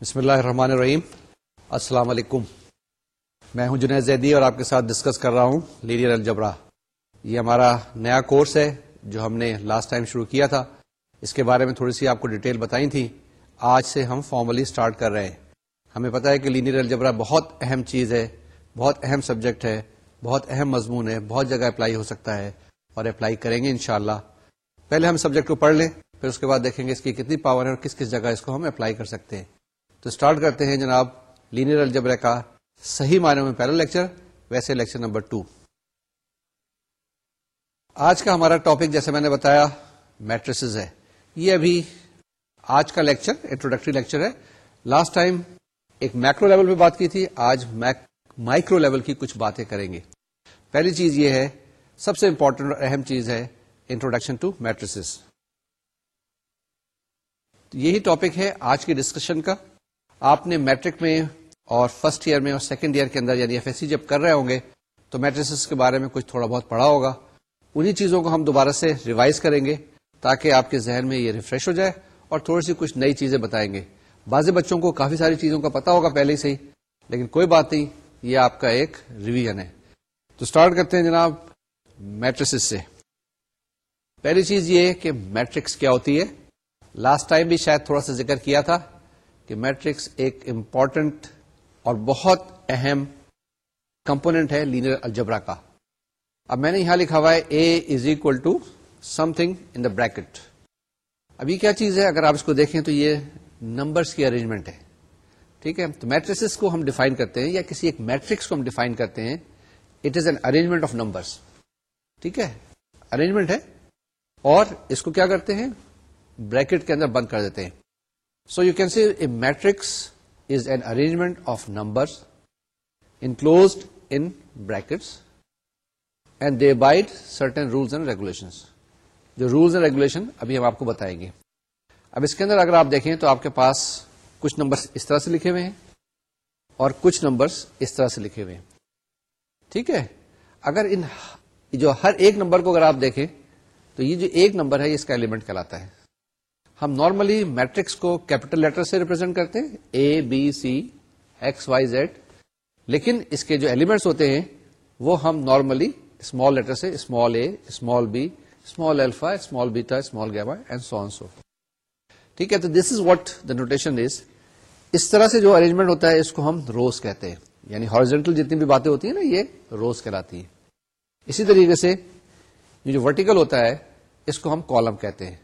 بسم اللہ الرحمن الرحیم۔ السلام علیکم۔ میں ہوں جنید زیدی اور آپ کے ساتھ ڈسکس کر رہا ہوں لینئر الجبرا۔ یہ ہمارا نیا کورس ہے جو ہم نے لاسٹ ٹائم شروع کیا تھا۔ اس کے بارے میں تھوڑی سی آپ کو ڈیٹیل بتائی تھی۔ آج سے ہم فارملی اسٹارٹ کر رہے ہیں۔ ہمیں پتا ہے کہ لینئر الجبرا بہت اہم چیز ہے، بہت اہم سبجیکٹ ہے، بہت اہم مضمون ہے، بہت جگہ اپلائی ہو سکتا ہے اور اپلائی کریں گے انشاءاللہ۔ پہلے ہم سبجیکٹ کو پڑھ لیں، پھر اس کے بعد دیکھیں گے اس کی کتنی پاور ہے اور کس کس جگہ اس کو ہم اپلائی کر سکتے ہیں۔ تو اسٹارٹ کرتے ہیں جناب لینئر الجبرا کا صحیح معنی میں پہلا لیکچر ویسے لیکچر نمبر ٹو آج کا ہمارا ٹاپک جیسے میں نے بتایا میٹریسز ہے۔ یہ ابھی آج کا لیکچر انٹروڈکٹری لیکچر ہے۔ لاسٹ ٹائم ایک میکرو لیول پہ بات کی تھی، آج مائکرو لیول کی کچھ باتیں کریں گے۔ پہلی چیز یہ ہے، سب سے امپورٹنٹ اور اہم چیز ہے انٹروڈکشن ٹو میٹریسز یہی ٹاپک ہے آج کی ڈسکشن کا۔ آپ نے میٹرک میں اور فرسٹ ایئر میں اور سیکنڈ ایئر کے اندر یعنی ایف ایس سی جب کر رہے ہوں گے، تو میٹریسز کے بارے میں کچھ تھوڑا بہت پڑھا ہوگا۔ انہی چیزوں کو ہم دوبارہ سے ریوائز کریں گے تاکہ آپ کے ذہن میں یہ ریفریش ہو جائے اور تھوڑی سی کچھ نئی چیزیں بتائیں گے۔ بعض بچوں کو کافی ساری چیزوں کا پتا ہوگا پہلے سے ہی، لیکن کوئی بات نہیں، یہ آپ کا ایک ریویژن ہے۔ تو اسٹارٹ کرتے ہیں جناب میٹرسز سے۔ پہلی چیز یہ کہ میٹرکس کیا ہوتی ہے۔ لاسٹ ٹائم بھی شاید تھوڑا سا ذکر کیا تھا۔ کہ میٹرکس ایک امپورٹنٹ اور بہت اہم کمپونیٹ ہے لینئر الجبرا کا۔ اب میں نے یہاں لکھا ہوا ہے A is equal to something in the bracket ابھی کیا چیز ہے؟ اگر آپ اس کو دیکھیں تو یہ نمبرس کی ارینجمنٹ ہے۔ ٹھیک ہے؟ تو میٹریس کو ہم ڈیفائن کرتے ہیں یا کسی ایک میٹرکس کو ہم ڈیفائن کرتے ہیں it is an arrangement of numbers ٹھیک ہے؟ ارینجمنٹ ہے اور اس کو کیا کرتے ہیں؟ بریکٹ کے اندر بند کر دیتے ہیں۔ So you can see a matrix is an arrangement of numbers enclosed in brackets and they bide certain rules and regulation جو رولس اینڈ ریگولیشن ابھی ہم آپ کو بتائیں گے اب اس کے اندر اگر آپ دیکھیں تو آپ کے پاس کچھ نمبر اس طرح سے لکھے ہوئے ہیں اور کچھ نمبرس اس طرح سے لکھے ہوئے ہیں ٹھیک ہے اگر ان جو ہر ایک نمبر کو اگر آپ دیکھیں تو یہ جو ایک نمبر ہے اس کا ایلیمنٹ کہلاتا ہے ہم نارملی میٹرکس کو کیپٹل لیٹر سے ریپرزینٹ کرتے ہیں A B C X Y Z لیکن اس کے جو ایلیمنٹس ہوتے ہیں، وہ ہم نارملی اسمال لیٹر سے، small a small b small alpha small beta small gamma and so so ٹھیک ہے، تو this is what the notation is اس طرح سے جو ارینجمنٹ ہوتا ہے، اس کو ہم روز کہتے ہیں. یعنی ہارجنٹل جتنی بھی باتیں ہوتی ہیں نا، یہ روز کہلاتی ہے اسی طریقے سے یہ جو ورٹیکل ہوتا ہے، اس کو ہم کالم کہتے ہیں.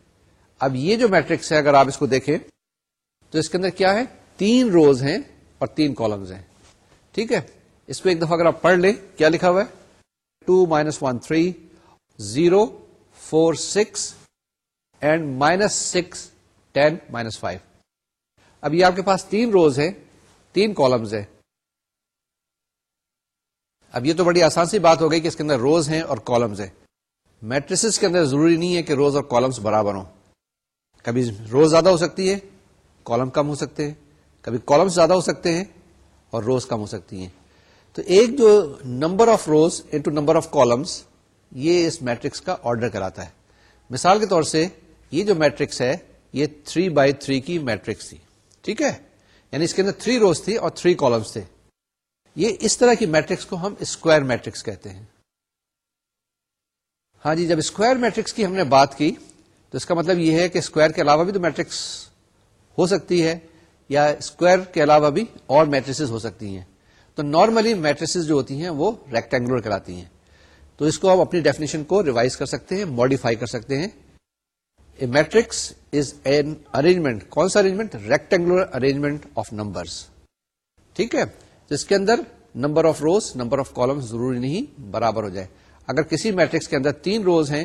اب یہ جو میٹرکس ہے، اگر آپ اس کو دیکھیں، تو اس کے اندر کیا ہے؟ تین روز ہیں اور تین کالمز ہیں۔ ٹھیک ہے؟ اس کو ایک دفعہ اگر آپ پڑھ لیں، کیا لکھا ہوا ہے؟ Two minus one three, zero, four six, and minus six, ten minus five. اب یہ آپ کے پاس تین روز ہیں، تین کالمز ہیں۔ اب یہ تو بڑی آسان سی بات ہو گئی کہ اس کے اندر روز ہیں اور کالمز ہیں۔ میٹریس کے اندر ضروری نہیں ہے کہ روز اور کالمز برابر ہوں۔ کبھی روز زیادہ ہو سکتی ہے کالم کم ہو سکتے ہیں، کبھی کالمس زیادہ ہو سکتے ہیں اور روز کم ہو سکتی ہیں۔ تو ایک جو number of rows into number of columns یہ اس میٹرکس کا آرڈر کراتا ہے۔ مثال کے طور سے یہ جو میٹرکس ہے، یہ تھری بائی تھری کی میٹرکس تھی۔ ٹھیک ہے؟ یعنی اس کے اندر تھری روز تھی اور تھری کالمس تھے۔ یہ اس طرح کی میٹرکس کو ہم اسکوائر میٹرکس کہتے ہیں۔ ہاں جی جب اسکوائر میٹرکس کی ہم نے بات کی تو اس کا مطلب یہ ہے کہ اسکوائر کے علاوہ بھی تو میٹرکس ہو سکتی ہے یا اسکوائر کے علاوہ بھی اور میٹریسز ہو سکتی ہیں۔ تو نارملی میٹریسز جو ہوتی ہیں وہ ریکٹینگولر کراتی ہیں۔ تو اس کو ہم اپنی ڈیفینیشن کو ریوائز کر سکتے ہیں ماڈیفائی کر سکتے ہیں۔ A matrix is an arrangement کون سا arrangement rectangular arrangement of numbers ٹھیک ہے؟ جس کے اندر number of rows number of column ضروری نہیں، برابر ہو جائے۔ اگر کسی میٹرکس کے اندر تین روز ہیں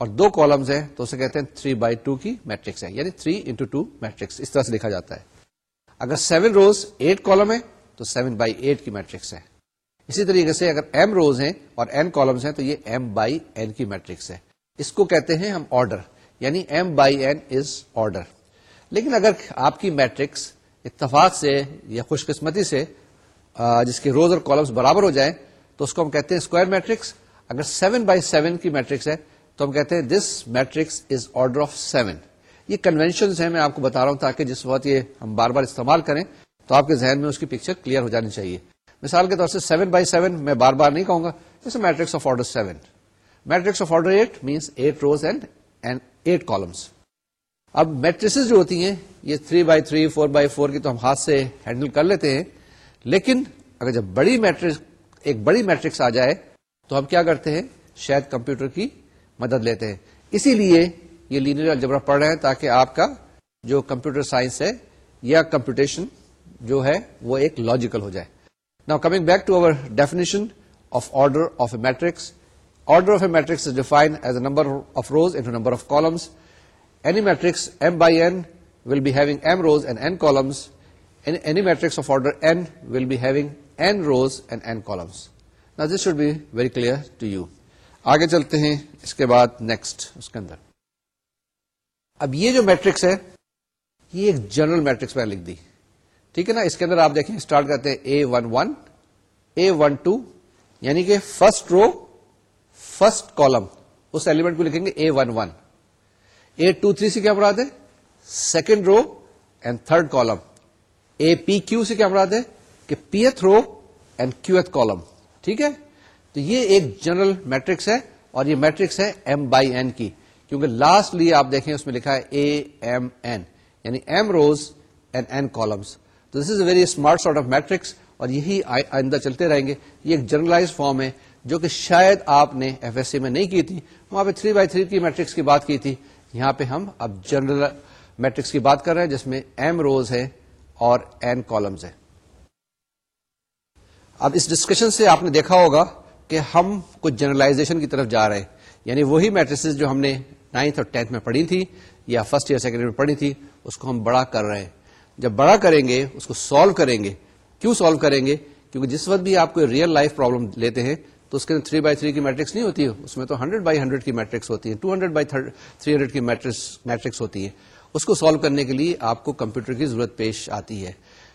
اور دو کالمز ہیں تو اسے کہتے ہیں تھری بائی ٹو کی میٹرکس ہے یعنی تھری انٹو ٹو میٹرکس اس طرح سے لکھا جاتا ہے۔ اگر سیون روز ایٹ کالم ہے تو سیون بائی ایٹ کی میٹرکس ہے اسی طریقے سے اگر ایم روز ہیں اور این کالمز ہیں تو یہ ایم بائی این کی میٹرکس ہے اس کو کہتے ہیں ہم آرڈر یعنی M by N is order لیکن اگر آپ کی میٹرکس اتفاق سے یا خوش قسمتی سے جس کے روز اور کالمس برابر ہو جائیں، تو اس کو ہم کہتے ہیں اسکوائر میٹرکس اگر سیون بائی سیون کی میٹرکس ہے تو ہم کہتے ہیں this matrix is order of seven یہ کنوینشن ہیں، میں آپ کو بتا رہا ہوں تاکہ جس وقت یہ ہم بار بار استعمال کریں تو آپ کے ذہن میں اس کی پکچر کلیئر ہو جانی چاہیے۔ مثال کے طور سے سیون بائی سیون میں بار بار نہیں کہوں گا جیسے matrix of order seven matrix of order eight means eight rows and and eight columns اب میٹریس جو ہوتی ہیں، یہ three by three four by four کی تو ہم ہاتھ سے ہینڈل کر لیتے ہیں۔ لیکن اگر جب بڑی میٹرکس ایک بڑی میٹرکس آ جائے تو ہم کیا کرتے ہیں؟ شاید کمپیوٹر کی مدد لیتے ہیں۔ اسی لیے یہ لینئر الجبرا پڑھ رہے ہیں تاکہ آپ کا جو کمپیوٹر سائنس ہے یا کمپیوٹیشن جو ہے وہ ایک لاجیکل ہو جائے۔ نا coming back to our definition of order of a matrix order of a matrix is define as a number of rows into number of columns any matrix M by N will be having M rows and N columns any matrix of order N will be having N rows and N columns نا this should be very clear to you آگے چلتے ہیں، اس کے بعد next اس کے اندر۔ اب یہ جو میٹرکس ہے، یہ ایک جنرل میٹرکس میں لکھ دی۔ ٹھیک ہے نا؟ اس کے اندر آپ دیکھیں اسٹارٹ کرتے ہیں A one one A one two یعنی کہ فرسٹ رو فرسٹ کالم اس ایلیمنٹ کو لکھیں گے A one one A two three سے کیا مراد ہے؟ Second row and third column A P Q سے کیا مراد ہے؟ کہ P th row and Q th column ٹھیک ہے؟ تو یہ ایک جنرل میٹرکس ہے اور یہ میٹرکس ہے ایم بائی این کی، کیونکہ لاسٹلی آپ دیکھیں اس میں لکھا ہے اے ایم این یعنی M rows and N columns تو this is a very smart sort of matrix اور یہی آئندہ چلتے رہیں گے۔ یہ ایک جنرلائز فارم ہے جو کہ شاید آپ نے ایف ایس سی میں نہیں کی تھی۔ وہاں پہ تھری بائی تھری کی میٹرکس کی بات کی تھی۔ یہاں پہ ہم اب جنرل میٹرکس کی بات کر رہے ہیں جس میں ایم روز ہے اور این کالمز ہے اب اس ڈسکشن سے آپ نے دیکھا ہوگا کہ ہم کچھ جنرلائزیشن کی طرف جا رہے ہیں۔ یعنی وہی میٹرس جو ہم نے نائنتھ اور ٹینتھ میں پڑھی تھی یا فرسٹ ایئر سیکنڈ میں پڑھی تھی، اس کو ہم بڑا کر رہے ہیں۔ جب بڑا کریں گے، اس کو سالو کریں گے۔ کیوں سالو کریں گے؟ کیونکہ جس وقت بھی آپ کو ریئل لائف پرابلم لیتے ہیں، تو اس کے اندر تھری بائی تھری کی میٹرکس نہیں ہوتی۔ ہے اس میں تو ہنڈریڈ بائی ہنڈریڈ کی میٹرکس ہوتی ہے two hundred by three hundred کی میٹرکس ہوتی ہے اس کو سالو کرنے کے لیے آپ کو کمپیوٹر کی ضرورت پیش آتی ہے۔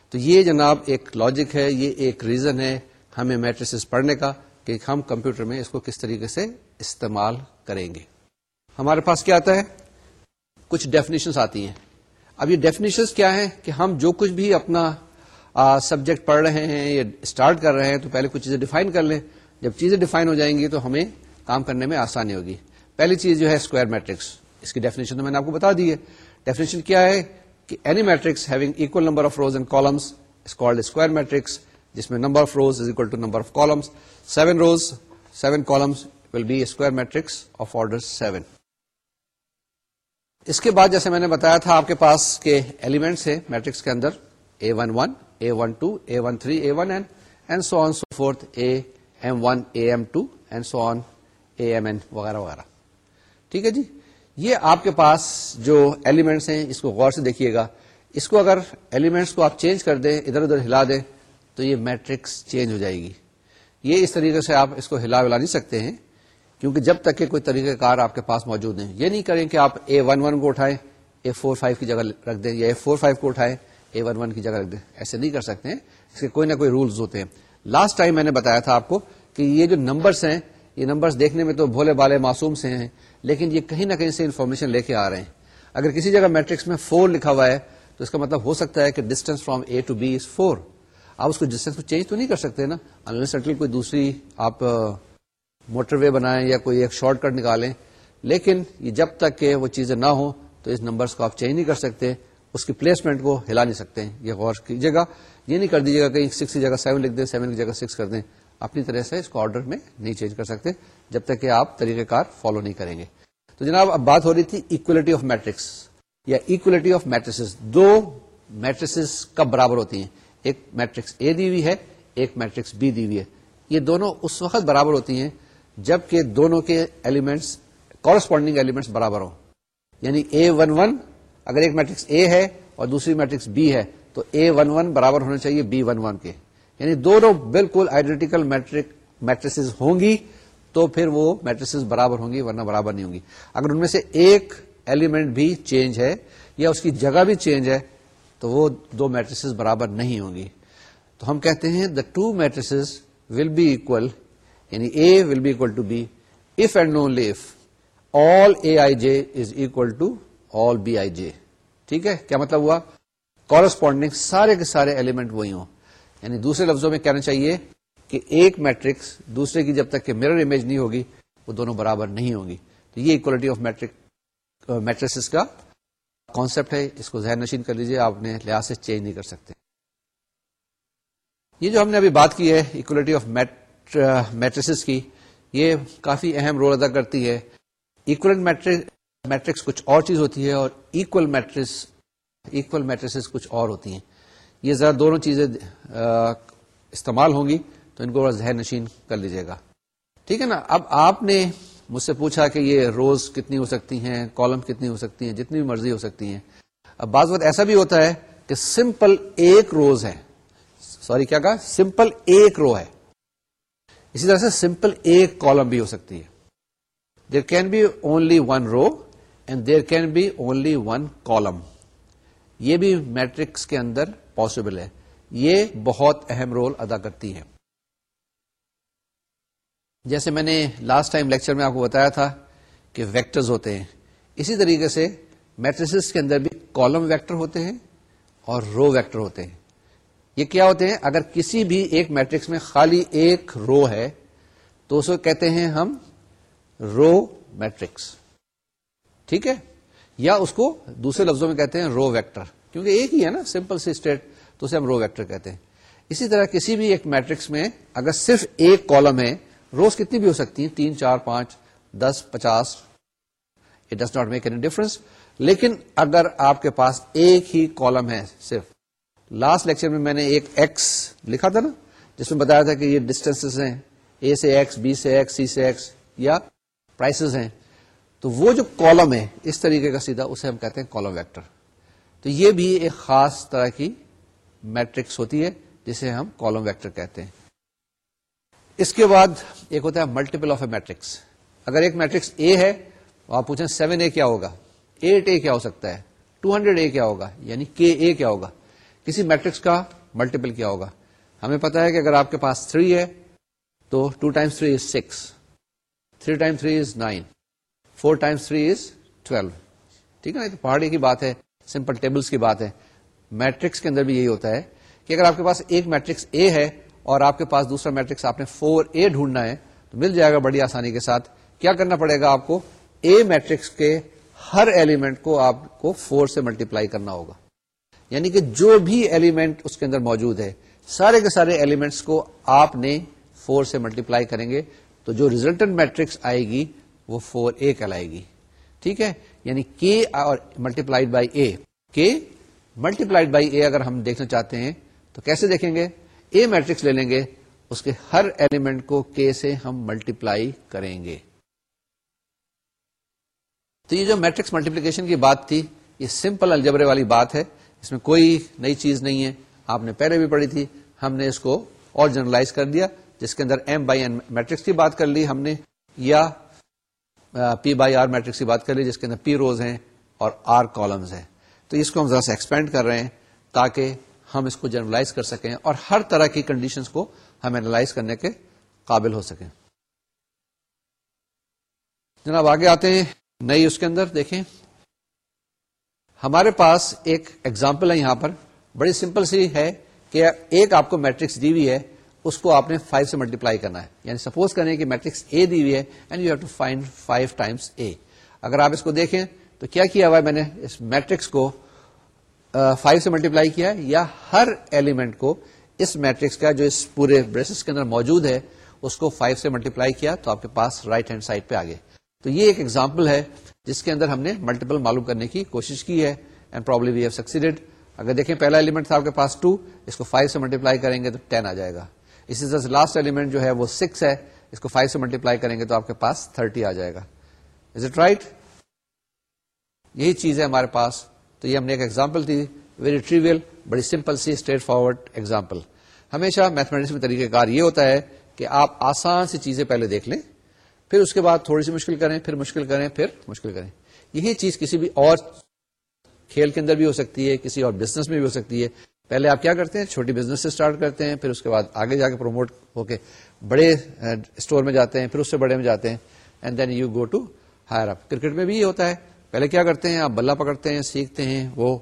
تو یہ جناب ایک لاجک ہے، یہ ایک ریزن ہے ہمیں میٹریس پڑھنے کا۔ کہ ہم کمپیوٹر میں اس کو کس طریقے سے استعمال کریں گے۔ ہمارے پاس کیا آتا ہے؟ کچھ ڈیفینیشن آتی ہیں۔ اب یہ ڈیفینیشن کیا ہے کہ ہم جو کچھ بھی اپنا سبجیکٹ پڑھ رہے ہیں یا اسٹارٹ کر رہے ہیں تو پہلے کچھ چیزیں ڈیفائن کر لیں۔ جب چیزیں ڈیفائن ہو جائیں گی تو ہمیں کام کرنے میں آسانی ہوگی۔ پہلی چیز جو ہے اسکوائر میٹرکس اس کی ڈیفینیشن تو میں نے آپ کو بتا دی ہے۔ ڈیفینیشن کیا ہے کہ any matrix having equal number of rows and columns called square matrix جس میں number of rows is equal to number of columns seven rows seven columns will be square matrix of order seven اس کے بعد جیسے میں نے بتایا تھا آپ کے پاس کے ایلیمنٹس ہیں میٹرکس کے اندر A one one A one two A one three A one N and so on so forth A M one A M two and so on A M N وغیرہ وغیرہ. ٹھیک ہے جی؟ یہ آپ کے پاس جو ایلیمنٹس ہیں، اس کو غور سے دیکھیے گا۔ اس کو اگر ایلیمنٹس کو آپ چینج کر دیں، ادھر ادھر ہلا دیں تو یہ میٹرکس چینج ہو جائے گی۔ یہ اس طریقے سے آپ اس کو ہلا ولا نہیں سکتے ہیں، کیونکہ جب تک کہ کوئی طریقہ کار آپ کے پاس موجود نہیں، یہ نہیں کریں کہ آپ اے ون ون کو اٹھائیں اے فور فائیو کی جگہ رکھ دیں یا اے فور فائیو کو اٹھائیں اے ون ون کی جگہ رکھ دیں۔ ایسے نہیں کر سکتے ہیں، اس کے کوئی نہ کوئی رولز ہوتے ہیں۔ لاسٹ ٹائم میں نے بتایا تھا آپ کو کہ یہ جو نمبرس ہیں، یہ نمبرس دیکھنے میں تو بھولے بالے معصوم سے ہیں، لیکن یہ کہیں نہ کہیں سے انفارمیشن لے کے آ رہے ہیں۔ اگر کسی جگہ میٹرکس میں فور لکھا ہوا ہے، تو اس کا مطلب ہو سکتا ہے کہ distance from A to B is four آپ اس کو ڈسٹینس کو چینج تو نہیں کر سکتے نا؟ انسٹل کوئی دوسری آپ موٹر وے بنائیں یا کوئی ایک شارٹ کٹ نکالیں۔ لیکن یہ جب تک کہ وہ چیزیں نہ ہوں، تو اس نمبرز کو آپ چینج نہیں کر سکتے، اس کی پلیسمنٹ کو ہلا نہیں سکتے۔ یہ غور کیجیے گا۔ یہ نہیں کر دیجیے گا کہ سکس کی جگہ سیون لکھ دیں سیون کی جگہ سکس کر دیں۔ اپنی طرح سے اس کو آرڈر میں نہیں چینج کر سکتے، جب تک کہ آپ طریقہ کار فالو نہیں کریں گے۔ تو جناب، اب بات ہو رہی تھی اکولیٹی آف میٹرکس یا اکولیٹی آف میٹرس دو میٹرسز کب برابر ہوتی ہیں؟ ایک میٹرکس اے دی ہوئی ہے، ایک میٹرکس بی دی ہوئی ہے۔ یہ دونوں اس وقت برابر ہوتی ہیں جبکہ دونوں کے ایلیمنٹس کورسپونڈنگ ایلیمنٹس برابر ہوں۔ یعنی اے ون ون اگر ایک میٹرکس اے ہے اور دوسری میٹرکس بی ہے، تو اے ون ون برابر ہونا چاہیے بی ون ون کے۔ یعنی دونوں بالکل آئیڈینٹیکل میٹرک میٹریس ہوں گی، تو پھر وہ میٹریس برابر ہوں گی، ورنہ برابر نہیں ہوں گی۔ اگر ان میں سے ایک ایلیمنٹ بھی چینج ہے یا اس کی جگہ بھی چینج ہے تو وہ دو میٹریس برابر نہیں ہوں گی۔ تو ہم کہتے ہیں the two matrices will be equal یعنی A will be equal to B if and only if all A I J is equal to all B I J ٹھیک ہے؟ کیا مطلب ہوا؟ کورسپونڈنگ سارے کے سارے ایلیمنٹ وہی ہوں۔ یعنی دوسرے لفظوں میں کہنا چاہیے کہ ایک میٹرکس دوسرے کی جب تک کہ میرر امیج نہیں ہوگی، وہ دونوں برابر نہیں ہوگی تو یہ اکوالٹی آف میٹرک میٹریس کا کانسیپٹ ہے، اس کو ذہن نشین کر لیجیے آپ نے لحاظ سے چینج نہیں کر سکتے۔ یہ جو ہم نے ابھی بات کی ہے اکولیٹی آف میٹریس کی، یہ کافی اہم رول ادا کرتی ہے۔ میٹرکس کچھ اور چیز ہوتی ہے اور اکول میٹرس اکول میٹریس کچھ اور ہوتی ہیں۔ یہ ذرا دونوں چیزیں استعمال ہوں گی تو ان کو ذہن نشین کر لیجیے گا۔ ٹھیک ہے نا؟ اب آپ نے مجھ سے پوچھا کہ یہ روز کتنی ہو سکتی ہیں، کالم کتنی ہو سکتی ہیں، جتنی بھی مرضی ہو سکتی ہیں۔ اب بعض وقت ایسا بھی ہوتا ہے کہ سمپل ایک روز ہے۔ سوری، کیا کہا؟ سمپل ایک رو ہے۔ اسی طرح سے سمپل ایک کالم بھی ہو سکتی ہے۔ There can be only one row and there can be only one column یہ بھی میٹرکس کے اندر پاسبل ہے۔ یہ بہت اہم رول ادا کرتی ہے۔ جیسے میں نے لاسٹ ٹائم لیکچر میں آپ کو بتایا تھا کہ ویکٹرز ہوتے ہیں۔ اسی طریقے سے میٹریس کے اندر بھی کالم ویکٹر ہوتے ہیں اور رو ویکٹر ہوتے ہیں۔ یہ کیا ہوتے ہیں؟ اگر کسی بھی ایک میٹرکس میں خالی ایک رو ہے، تو اس کو کہتے ہیں ہم رو میٹرکس ٹھیک ہے؟ یا اس کو دوسرے لفظوں میں کہتے ہیں رو ویکٹر کیونکہ ایک ہی ہے نا سمپل سی اسٹیٹ تو اسے ہم رو ویکٹر کہتے ہیں۔ اسی طرح کسی بھی ایک میٹرکس میں اگر صرف ایک کالم ہے روز کتنی بھی ہو سکتی ہیں؟ تین، چار، پانچ، دس، پچاس۔ It does not make any difference لیکن اگر آپ کے پاس ایک ہی کالم ہے صرف۔ لاسٹ لیکچر میں میں نے ایک ایکس لکھا تھا نا، جس میں بتایا تھا کہ یہ ڈسٹینس ہیں۔ اے سے ایکس بی سے ایکس سی سے ایکس یا پرائسز ہیں۔ تو وہ جو کالم ہے، اس طریقے کا سیدھا اسے ہم کہتے ہیں کالم ویکٹر تو یہ بھی ایک خاص طرح کی میٹرکس ہوتی ہے، جسے ہم کالم ویکٹر کہتے ہیں۔ اس کے بعد ایک ہوتا ہے ملٹیپل آف اے میٹرکس اگر ایک میٹرکس اے ہے تو آپ پوچھیں سیون اے کیا ہوگا؟ ایٹ اے کیا ہو سکتا ہے؟ ٹو ہنڈریڈ اے کیا ہوگا؟ یعنی کے اے کیا ہوگا؟ کسی میٹرکس کا ملٹیپل کیا ہوگا؟ ہمیں پتا ہے کہ اگر آپ کے پاس تھری ہے تو two times three is six three time three is nine four times three is twelve ٹھیک ہے نا؟ تو پہاڑی کی بات ہے سمپل ٹیبلس کی بات ہے۔ میٹرکس کے اندر بھی یہی ہوتا ہے کہ اگر آپ کے پاس ایک میٹرکس اے ہے اور آپ کے پاس دوسرا میٹرکس آپ نے فور اے ڈھونڈنا ہے، تو مل جائے گا بڑی آسانی کے ساتھ۔ کیا کرنا پڑے گا آپ کو؟ اے میٹرکس کے ہر ایلیمنٹ کو آپ کو فور سے ملٹیپلائی کرنا ہوگا۔ یعنی کہ جو بھی ایلیمنٹ اس کے اندر موجود ہے، سارے کے سارے ایلیمنٹس کو آپ نے فور سے ملٹیپلائی کریں گے، تو جو ریزلٹنٹ میٹرکس آئے گی، وہ فور اے کہلائے گی۔ ٹھیک ہے؟ یعنی کے اور ملٹیپلائڈ بائی اے کے ملٹیپلائڈ بائی اے اگر ہم دیکھنا چاہتے ہیں، تو کیسے دیکھیں گے؟ اے میٹرکس لے لیں گے، اس کے ہر ایلیمنٹ کو کے سے ہم ملٹیپلائی کریں گے۔ تو یہ جو میٹرکس ملٹیپلیکیشن کی بات تھی، یہ سمپل الجبرے والی بات ہے۔ اس میں کوئی نئی چیز نہیں ہے۔ آپ نے پہلے بھی پڑھی تھی، ہم نے اس کو اور جنرلائز کر دیا، جس کے اندر ایم بائی این میٹرکس کی بات کر لی ہم نے، یا پی بائی آر میٹرکس کی بات کر لی، جس کے اندر پی روز ہیں اور آر کالمز ہیں۔ تو اس کو ہم ذرا سے ایکسپینڈ کر رہے ہیں تاکہ ہم اس کو جنرلائز کر سکیں اور ہر طرح کی کنڈیشنز کو ہم اینالائز کرنے کے قابل ہو سکیں۔ جناب، آگے آتے ہیں، نئی اس کے اندر دیکھیں۔ ہمارے پاس ایک ایگزامپل ہے یہاں پر۔ بڑی سمپل سی ہے کہ ایک آپ کو میٹرکس دی ہوئی ہے، اس کو آپ نے فائیو سے ملٹیپلائی کرنا ہے۔ یعنی سپوز کریں کہ میٹرکس اے دی ہوئی ہے and you have to find five times A اگر آپ اس کو دیکھیں تو کیا کیا ہوا ہے میں نے؟ اس میٹرکس کو فائیو سے ملٹیپلائی کیا ہے، یا ہر ایلیمنٹ کو اس میٹرکس کا جو اس پورے بریسس کے اندر موجود ہے، اس کو فائیو سے ملٹیپلائی کیا تو آپ کے پاس رائٹ ہینڈ سائڈ پہ آگے تو یہ ایک ایگزامپل ہے جس کے اندر ہم نے ملٹیپل معلوم کرنے کی کوشش کی ہے and probably we have succeeded اگر دیکھیں پہلا ایلیمنٹ تھا آپ کے پاس ٹو اس کو فائیو سے ملٹیپلائی کریں گے تو ٹین آ جائے گا۔ اسی طرح سے لاسٹ ایلیمنٹ جو ہے وہ سکس ہے، اس کو فائیو سے ملٹیپلائی کریں گے تو آپ کے پاس تھرٹی آ جائے گا۔ از اٹ رائٹ یہی چیز ہے ہمارے پاس۔ تو یہ ہم نے ایک ایگزامپل تھی ویری ٹریویل بڑی سمپل سی اسٹریٹ فارورڈ ایگزامپل ہمیشہ میتھمیٹکس میں طریقہ کار یہ ہوتا ہے کہ آپ آسان سی چیزیں پہلے دیکھ لیں، پھر اس کے بعد تھوڑی سی مشکل کریں، پھر مشکل کریں، پھر مشکل کریں۔ یہی چیز کسی بھی اور کھیل کے اندر بھی ہو سکتی ہے، کسی اور بزنس میں بھی ہو سکتی ہے۔ پہلے آپ کیا کرتے ہیں؟ چھوٹی بزنس سے اسٹارٹ کرتے ہیں، پھر اس کے بعد آگے جا کے پروموٹ ہو کے بڑے uh, اسٹور میں جاتے ہیں، پھر اس سے بڑے میں جاتے ہیں and then you go to higher up cricket میں بھی یہ ہوتا ہے۔ پہلے کیا کرتے ہیں؟ آپ بلہ پکڑتے ہیں، سیکھتے ہیں، وہ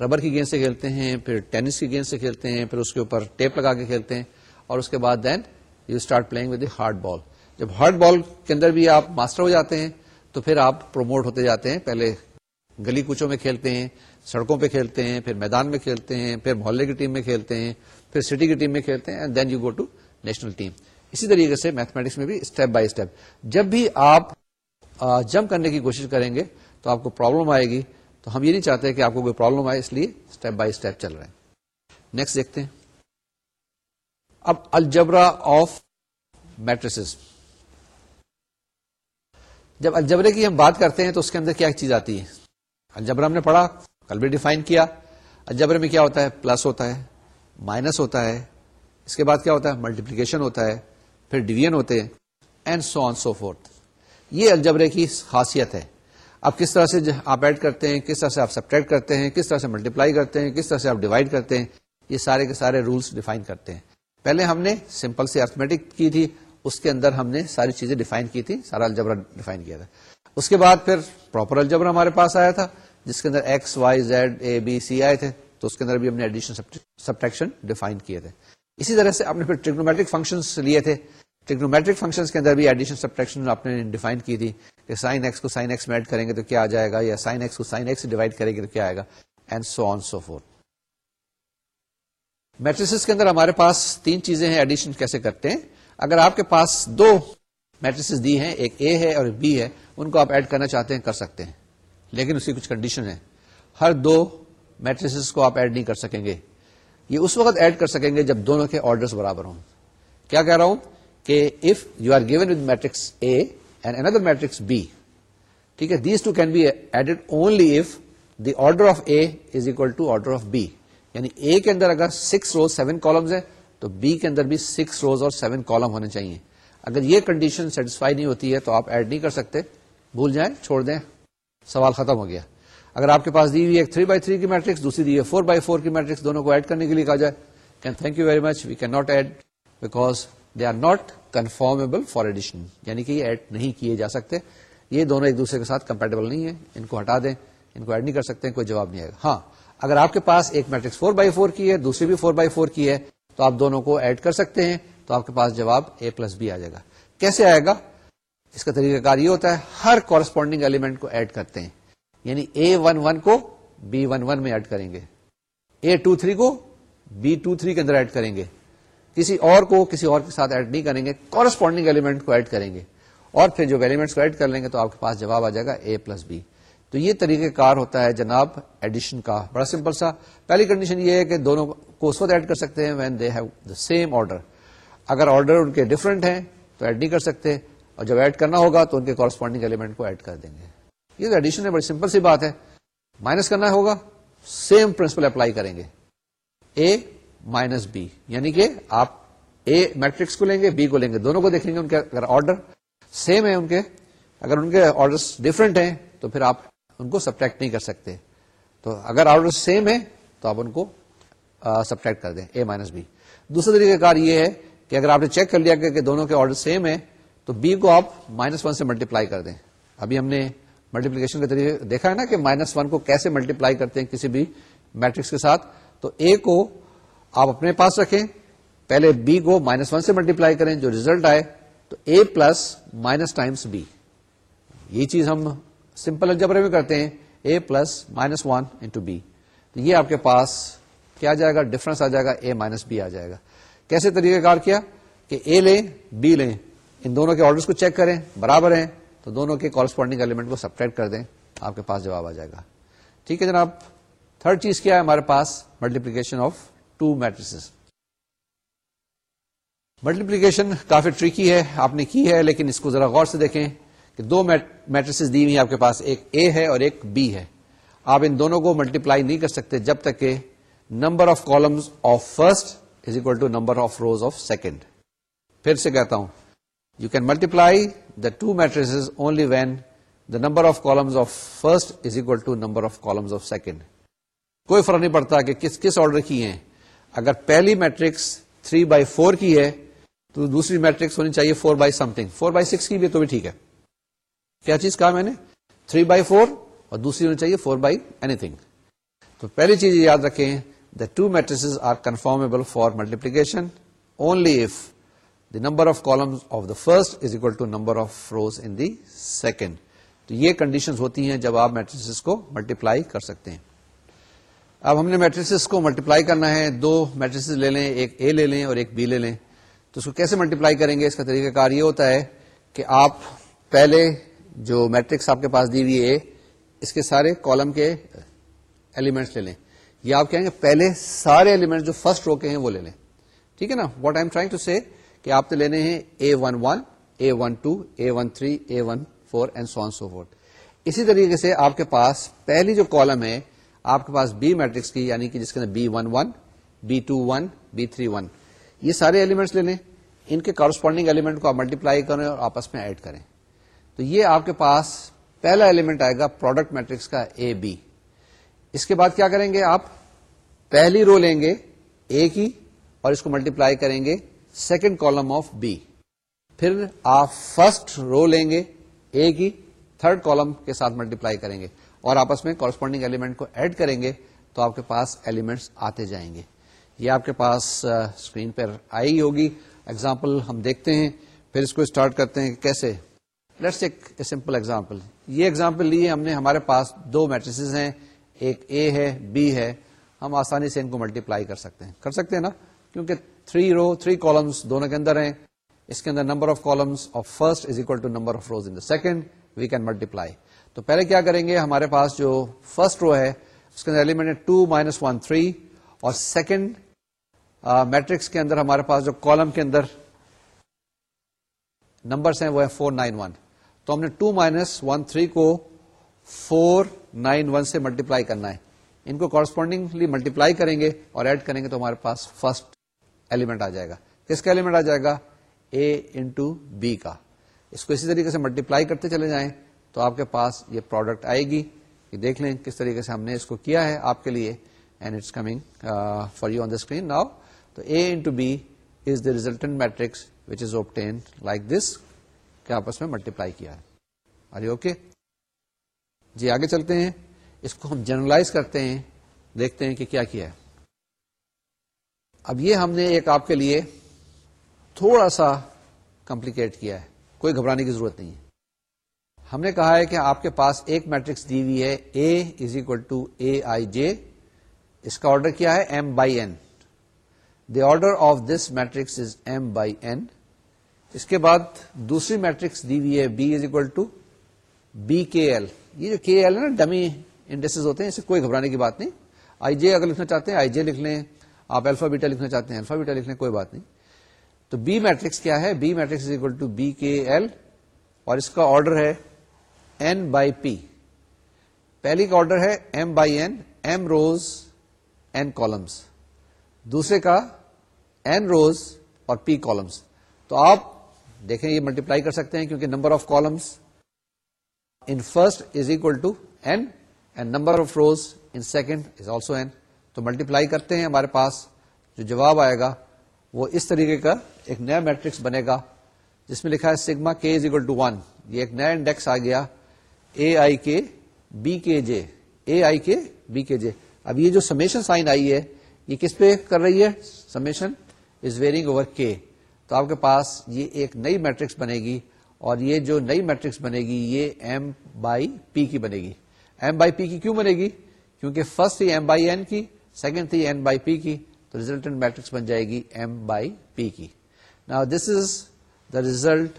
ربر کی گیند سے کھیلتے ہیں، پھر ٹینس کی گیند سے کھیلتے ہیں، پھر اس کے اوپر ٹیپ لگا کے کھیلتے ہیں اور اس کے بعد then you start playing with hard ball جب ہارڈ بال کے اندر بھی آپ ماسٹر ہو جاتے ہیں، تو پھر آپ پروموٹ ہوتے جاتے ہیں۔ پہلے گلی کوچوں میں کھیلتے ہیں، سڑکوں پہ کھیلتے ہیں، پھر میدان میں کھیلتے ہیں، پھر محلے کی ٹیم میں کھیلتے ہیں، پھر سٹی کی ٹیم میں کھیلتے ہیں then you go to national team اسی طریقے سے میتھمیٹکس میں بھی اسٹیپ بائی اسٹیپ جب بھی آپ جمپ کرنے کی کوشش کریں گے تو آپ کو پرابلم آئے گی۔ تو ہم یہ نہیں چاہتے کہ آپ کو کوئی پرابلم آئے، اس لیے اسٹیپ بائی اسٹیپ چل رہے ہیں۔ نیکسٹ دیکھتے ہیں۔ اب الجبرا آف میٹریس جب الجبرے کی ہم بات کرتے ہیں تو اس کے اندر کیا چیز آتی ہے؟ الجبرا ہم نے پڑھا، کل بھی ڈیفائن کیا۔ الجبرے میں کیا ہوتا ہے؟ پلس ہوتا ہے مائنس ہوتا ہے۔ اس کے بعد کیا ہوتا ہے؟ ملٹیپلیکیشن ہوتا ہے، پھر ڈویژن ہوتے ہیں and so on so fourth یہ الجبرے کی خاصیت ہے۔ اب کس طرح سے آپ ایڈ کرتے ہیں، کس طرح سے آپ سبٹریکٹ کرتے ہیں، کس طرح سے ملٹیپلائی کرتے ہیں، کس طرح سے آپ ڈیوائڈ کرتے ہیں، یہ سارے کے سارے رولس ڈیفائن کرتے ہیں۔ پہلے ہم نے سمپل سے ارتھمیٹک کی تھی، اس کے اندر ہم نے ساری چیزیں ڈیفائن کی تھی، سارا الجبرا ڈیفائن کیا تھا۔ اس کے بعد پھر پراپر الجبرا ہمارے پاس آیا تھا، جس کے اندر X Y Z A B C آئے تھے، تو اس کے اندر بھی ہم نے ایڈیشن سبٹریکشن ڈیفائن کیے تھے۔ اسی طرح سے آپ نے پھر ٹریگنومیٹرک فنکشن لیے تھے ٹریگنومیٹرک فنکشن کے اندر بھی ایڈیشن سبٹریکشن آپ نے ڈیفائن کی تھی کہ سائن ایکس کو سائن ایکس میں ایڈ کریں گے تو کیا آ جائے گا یا سائن ایکس کو سائن ایکس ڈیوائڈ کریں گے تو کیا آئے گا and so on so forth matrices کے اندر ہمارے پاس تین چیزیں ہیں ایڈیشن کیسے کرتے ہیں؟ اگر آپ کے پاس دو میٹریس دی ہیں، ایک اے ہے اور بی ہے، ان کو آپ ایڈ کرنا چاہتے ہیں، کر سکتے ہیں۔ لیکن اس کی کچھ کنڈیشن ہے ہر دو میٹریس کو آپ ایڈ نہیں کر سکیں گے۔ یہ اس وقت ایڈ کر سکیں گے جب دونوں کے آرڈر برابر ہوں۔ کیا کہہ رہا ہوں؟ کہ if you are given with matrix A and another matrix B ٹھیک ہے these two can be added only if the order of A is equal to order of B یعنی اے کے اندر اگر سکس روز سیون کالمز ہے تو be کے اندر بھی سکس روز اور سیون کالم ہونے چاہیے۔ اگر یہ کنڈیشن سیٹسفائی نہیں ہوتی ہے، تو آپ ایڈ نہیں کر سکتے۔ بھول جائیں، چھوڑ دیں۔ سوال ختم ہو گیا۔ اگر آپ کے پاس دی ہوئی ایک تھری بائی تھری کی میٹرکس دوسری دی ہے فور بائی فور کی میٹرکس دونوں کو ایڈ کرنے کے لیے کہا جائے can thank you very much we can not add because they are not conformable for addition یعنی کہ یہ ایڈ نہیں کیے جا سکتے۔ یہ دونوں ایک دوسرے کے ساتھ کمپیٹیبل نہیں ہے ان کو ہٹا دیں، ان کو ایڈ نہیں کر سکتے کوئی جواب نہیں آئے گا۔ ہاں اگر آپ کے پاس ایک میٹرکس فور بائی فور کی ہے، دوسری بھی فور بائی فور کی ہے، تو آپ دونوں کو ایڈ کر سکتے ہیں، تو آپ کے پاس جواب اے پلس بی آ جائے گا۔ کیسے آئے گا؟ اس کا طریقہ کار یہ ہوتا ہے، ہر کورسپونڈنگ ایلیمنٹ کو ایڈ کرتے ہیں۔ یعنی اے ون ون کو بی ون ون میں ایڈ کریں گے اے ٹو تھری کو بی ٹو تھری کے اندر ایڈ کریں گے۔ کسی اور کو کسی اور کے ساتھ ایڈ نہیں کریں گے کورسپونڈنگ ایلیمنٹ کو ایڈ کریں گے۔ اور پھر جو ایلیمنٹس کو ایڈ کر لیں گے تو آپ کے پاس جواب آ جائے گا اے پلس بی تو یہ طریقہ کار ہوتا ہے جناب ایڈیشن کا۔ بڑا سمپل سا۔ پہلی کنڈیشن یہ ہے کہ دونوں کو اس وقت ایڈ کر سکتے ہیں when they have the same order اگر آرڈر ان کے ڈفرنٹ ہیں تو ایڈ نہیں کر سکتے۔ اور جب ایڈ کرنا ہوگا تو ان کے کورسپونڈنگ ایلیمنٹ کو ایڈ کر دیں گے۔ یہ تو ایڈیشن ہے، بڑی سمپل سی بات ہے۔ مائنس کرنا ہوگا سیم پرنسپل اپلائی کریں گے۔ اے مائنس بی یعنی کہ آپ اے میٹرکس کو لیں گے بی کو لیں گے. دونوں کو دیکھیں گے ان کے اگر آرڈر سیم ہے ان کے. اگر ان کے آرڈر ڈفرنٹ ہیں، تو پھر آپ ان کو سبٹریکٹ نہیں کر سکتے. تو اگر آرڈر سیم ہے تو آپ ان کو سبٹریکٹ کر دیں. اے مائنس بی دوسرا طریقہ کار یہ ہے کہ اگر آپ نے چیک کر لیا کہ دونوں کے آرڈر سیم ہے تو بی کو آپ مائنس ون سے ملٹیپلائی کر دیں. ابھی ہم نے ملٹیپلیکیشن کا طریقہ دیکھا ہے نا کہ مائنس ون کو کیسے ملٹیپلائی کرتے ہیں کسی بھی میٹرکس کے ساتھ؟ تو اے کو آپ اپنے پاس رکھیں۔ پہلے بی کو مائنس ون سے ملٹیپلائی کریں، جو ریزلٹ آئے، تو A plus minus times B یہ چیز ہم سمپل الجبرے میں کرتے ہیں۔ A plus minus one into B تو یہ آپ کے پاس کیا جائے گا؟ ڈفرنس آ جائے گا۔ اے مائنس بی آ جائے گا۔ کیسے طریقہ کار کیا؟ کہ اے لیں بی لیں۔ ان دونوں کے آرڈر کو چیک کریں۔ برابر ہیں، تو دونوں کے کورسپونڈنگ ایلیمنٹ کو سبٹریکٹ کر دیں۔ آپ کے پاس جواب آ جائے گا۔ ٹھیک ہے جناب تھرڈ چیز کیا ہے ہمارے پاس؟ Multiplication of two matrices multiplication coffee tricky ہے، آپ نے کی ہے، لیکن اس کو ذرا غور سے دیکھیں کہ دو میٹریس دی ہوئی آپ کے پاس ایک اے ہے اور ایک بی ہے۔ آپ ان دونوں کو ملٹیپلائی نہیں کر سکتے جب تک کہ number of columns of first is equal to number of rows of second پھر سے کہتا ہوں you can multiply the two matrices only when the number of columns of first is equal to number of columns of second کوئی فرق نہیں پڑتا کہ کس کس آرڈر کی ہیں۔ اگر پہلی میٹرکس تھری بائی فور کی ہے، تو دوسری میٹرکس ہونی چاہیے four by something four by six کی بھی تو بھی ٹھیک ہے۔ کیا چیز کہا میں نے؟ تھری بائی فور اور دوسری ہونی چاہیے فور بائی اینی تھنگ تو پہلی چیز یاد رکھیں the two matrices are conformable for multiplication only if the number of columns of the first is equal to number of rows in the second تو یہ کنڈیشن ہوتی ہیں جب آپ میٹریس کو ملٹیپلائی کر سکتے ہیں۔ اب ہم نے میٹریس کو ملٹیپلائی کرنا ہے، دو میٹریس لے لیں، ایک اے لے لیں اور ایک بی لے لیں۔ تو اس کو کیسے ملٹیپلائی کریں گے؟ اس کا طریقہ کار یہ ہوتا ہے کہ آپ پہلے جو میٹرکس آپ کے پاس دی ہوئی ہے، اس کے سارے کالم کے ایلیمنٹس لے لیں۔ یا آپ کہیں گے پہلے سارے ایلیمنٹ جو فرسٹ رو کے ہیں، وہ لے لیں۔ ٹھیک ہے نا؟ What I am trying to see کہ آپ نے لینے ہیں A one one A one two A one three A one four and so so forth اسی طریقے سے آپ کے پاس پہلی جو کالم ہے آپ کے پاس بی میٹرکس کی یعنی کہ جس کے اندر B one one B two one B three one یہ سارے ایلیمنٹس لے لیں۔ ان کے کارسپونڈنگ ایلیمنٹ کو آپ ملٹیپلائی کریں اور آپس میں ایڈ کریں۔ تو یہ آپ کے پاس پہلا ایلیمنٹ آئے گا پروڈکٹ میٹرکس کا اے بی اس کے بعد کیا کریں گے آپ؟ پہلی رو لیں گے اے کی اور اس کو ملٹیپلائی کریں گے سیکنڈ کالم آف بی پھر آپ فرسٹ رو لیں گے اے کی تھرڈ کالم کے ساتھ ملٹیپلائی کریں گے۔ اور آپس میں کورسپونڈنگ ایلیمنٹ کو ایڈ کریں گے تو آپ کے پاس ایلیمنٹس آتے جائیں گے۔ یہ آپ کے پاس اسکرین پر آئی ہوگی۔ ایگزامپل ہم دیکھتے ہیں۔ پھر اس کو اسٹارٹ کرتے ہیں کیسے؟ لیٹس ایک سمپل ایگزامپل یہ ایگزامپل لیے ہم نے۔ ہمارے پاس دو میٹریسز ہیں۔ ایک اے ہے بی ہے۔ ہم آسانی سے ان کو ملٹیپلائی کر سکتے ہیں۔ کر سکتے ہیں نا؟ کیونکہ تھری رو تھری کالمس دونوں کے اندر ہیں۔ اس کے اندر number of columns of first is equal to number of rows in the second we can multiply تو پہلے کیا کریں گے؟ ہمارے پاس جو فرسٹ رو ہے، اس کے اندر ایلیمنٹ ہے ٹو مائنس ون تھری اور سیکنڈ میٹرکس کے اندر ہمارے پاس جو کالم کے اندر نمبرس ہیں، وہ ہے فور نائن ون تو ہم نے ٹو مائنس ون تھری کو فور نائن ون سے ملٹیپلائی کرنا ہے۔ ان کو کورسپونڈنگلی ملٹیپلائی کریں گے اور ایڈ کریں گے تو ہمارے پاس فرسٹ ایلیمنٹ آ جائے گا۔ کس کا ایلیمنٹ آ جائے گا؟ اے انٹو بی کا۔ اس کو اسی طریقے سے ملٹیپلائی کرتے چلے جائیں۔ تو آپ کے پاس یہ پروڈکٹ آئے گی۔ کہ دیکھ لیں کس طریقے سے ہم نے اس کو کیا ہے آپ کے لیے۔ And it's coming for you on the screen now تو A into B is the resultant matrix which is obtain like this کہ آپس میں ملٹیپلائی کیا ہے۔ ارے اوکے جی آگے چلتے ہیں۔ اس کو ہم جنرلائز کرتے ہیں۔ دیکھتے ہیں کہ کیا کیا ہے۔ اب یہ ہم نے ایک آپ کے لیے تھوڑا سا کمپلیکیٹ کیا ہے۔ کوئی گھبرانے کی ضرورت نہیں ہے۔ ہم نے کہا ہے کہ آپ کے پاس ایک میٹرکس دی ہوئی ہے A is equal to A آئی جے اس کا آرڈر کیا ہے M by N the order of this matrix is M by N اس کے بعد دوسری میٹرکس دی ہوئی ہے B is equal to B K L یہ جو کے ایل ہے نا ڈمی انڈسز ہوتے ہیں اسے کوئی گھبرانے کی بات نہیں۔ آئی جے اگر لکھنا چاہتے ہیں آئی جے لکھ لیں۔ آپ الفا بیٹا لکھنا چاہتے ہیں الفا بیٹا لکھ لیں، کوئی بات نہیں۔ تو بی میٹرکس کیا ہے؟ B matrix is equal to B K L اور اس کا آرڈر ہے این بائی پی پہلی کا آرڈر ہے M by N M rows N columns دوسرے کا این روز اور پی کالمس تو آپ دیکھیں یہ ملٹیپلائی کر سکتے ہیں کیونکہ number of columns in first is equal to N and number of rows in second is also N تو ملٹیپلائی کرتے ہیں ہمارے پاس جو جواب آئے گا وہ اس طریقے کا ایک نیا میٹرکس بنے گا جس میں لکھا ہے سگما کے از اکول ٹو ون یہ ایک نیا انڈیکس آ گیا اے آئی کے بی کے جے اے آئی کے بی کے جے اب یہ جو سمیشن سائن آئی ہے، یہ کس پہ کر رہی ہے? سمیشن از ویئرنگ اوور کے تو آپ کے پاس یہ ایک نئی میٹرکس بنے گی اور یہ جو نئی میٹرکس بنے گی، یہ ایم بائی پی کی بنے گی. ایم بائی پی کی کیوں بنے گی? کیونکہ فرسٹ تھی ایم بائی این کی سیکنڈ تھی این بائی پی کی، تو ریزلٹنٹ میٹرکس بن جائے گی ایم بائی پی کی. نا this is the result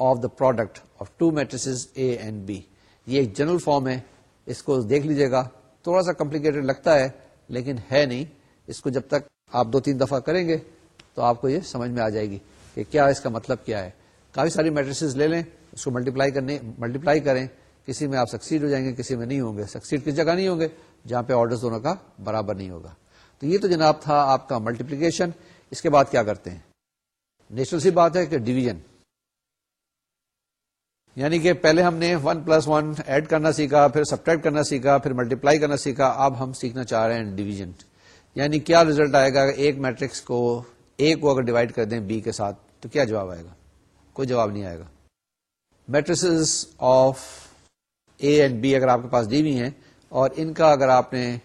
of the product of two matrices A and B یہ ایک جنرل فارم ہے، اس کو دیکھ لیجیے گا۔ تھوڑا سا کمپلیکیٹڈ لگتا ہے، لیکن ہے نہیں۔ اس کو جب تک آپ دو تین دفعہ کریں گے، تو آپ کو یہ سمجھ میں آ جائے گی کہ کیا اس کا مطلب کیا ہے۔ کافی ساری میٹریسز لے لیں، اس کو ملٹیپلائی کرنے ملٹیپلائی کریں۔ کسی میں آپ سکسیڈ ہو جائیں گے، کسی میں نہیں ہوں گے۔ سکسیڈ کس جگہ نہیں ہوں گے؟ جہاں پہ آرڈر دونوں کا برابر نہیں ہوگا۔ تو یہ تو جناب تھا آپ کا ملٹیپلیکیشن اس کے بعد کیا کرتے ہیں؟ نیچرل سی بات ہے کہ ڈویژن یعنی کہ پہلے ہم نے ون پلس ون ایڈ کرنا سیکھا، پھر سبٹریکٹ کرنا سیکھا، پھر ملٹیپلائی کرنا سیکھا، اب ہم سیکھنا چاہ رہے ہیں ڈویژن۔ یعنی کیا ریزلٹ آئے گا؟ ایک میٹرکس کو اے کو اگر ڈیوائڈ کر دیں بی کے ساتھ، تو کیا جواب آئے گا؟ کوئی جواب نہیں آئے گا۔ Matrices of A and B اگر آپ کے پاس دی ہوئی ہیں، اور ان کا اگر آپ نے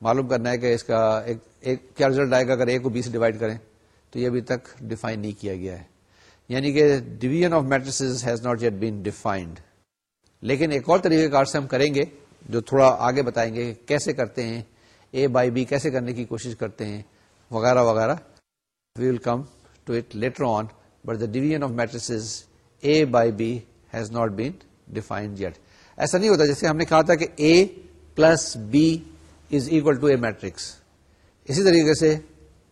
معلوم کرنا ہے کہ اس کا ایک ایک، کیا رزلٹ آئے گا اگر اے کو بی سے ڈیوائڈ کریں، تو یہ ابھی تک ڈیفائن نہیں کیا گیا ہے۔ یعنی کہ division of matrices has not yet been defined لیکن ایک اور طریقہ کار سے ہم کریں گے جو تھوڑا آگے بتائیں گے کیسے کرتے ہیں اے بائی بی کیسے کرنے کی کوشش کرتے ہیں، وغیرہ وغیرہ۔ We will come to it later on but the division of matrices A by B has not been defined yet ایسا نہیں ہوتا، جیسے ہم نے کہا تھا کہ A plus B is equal to A matrix اسی طریقے سے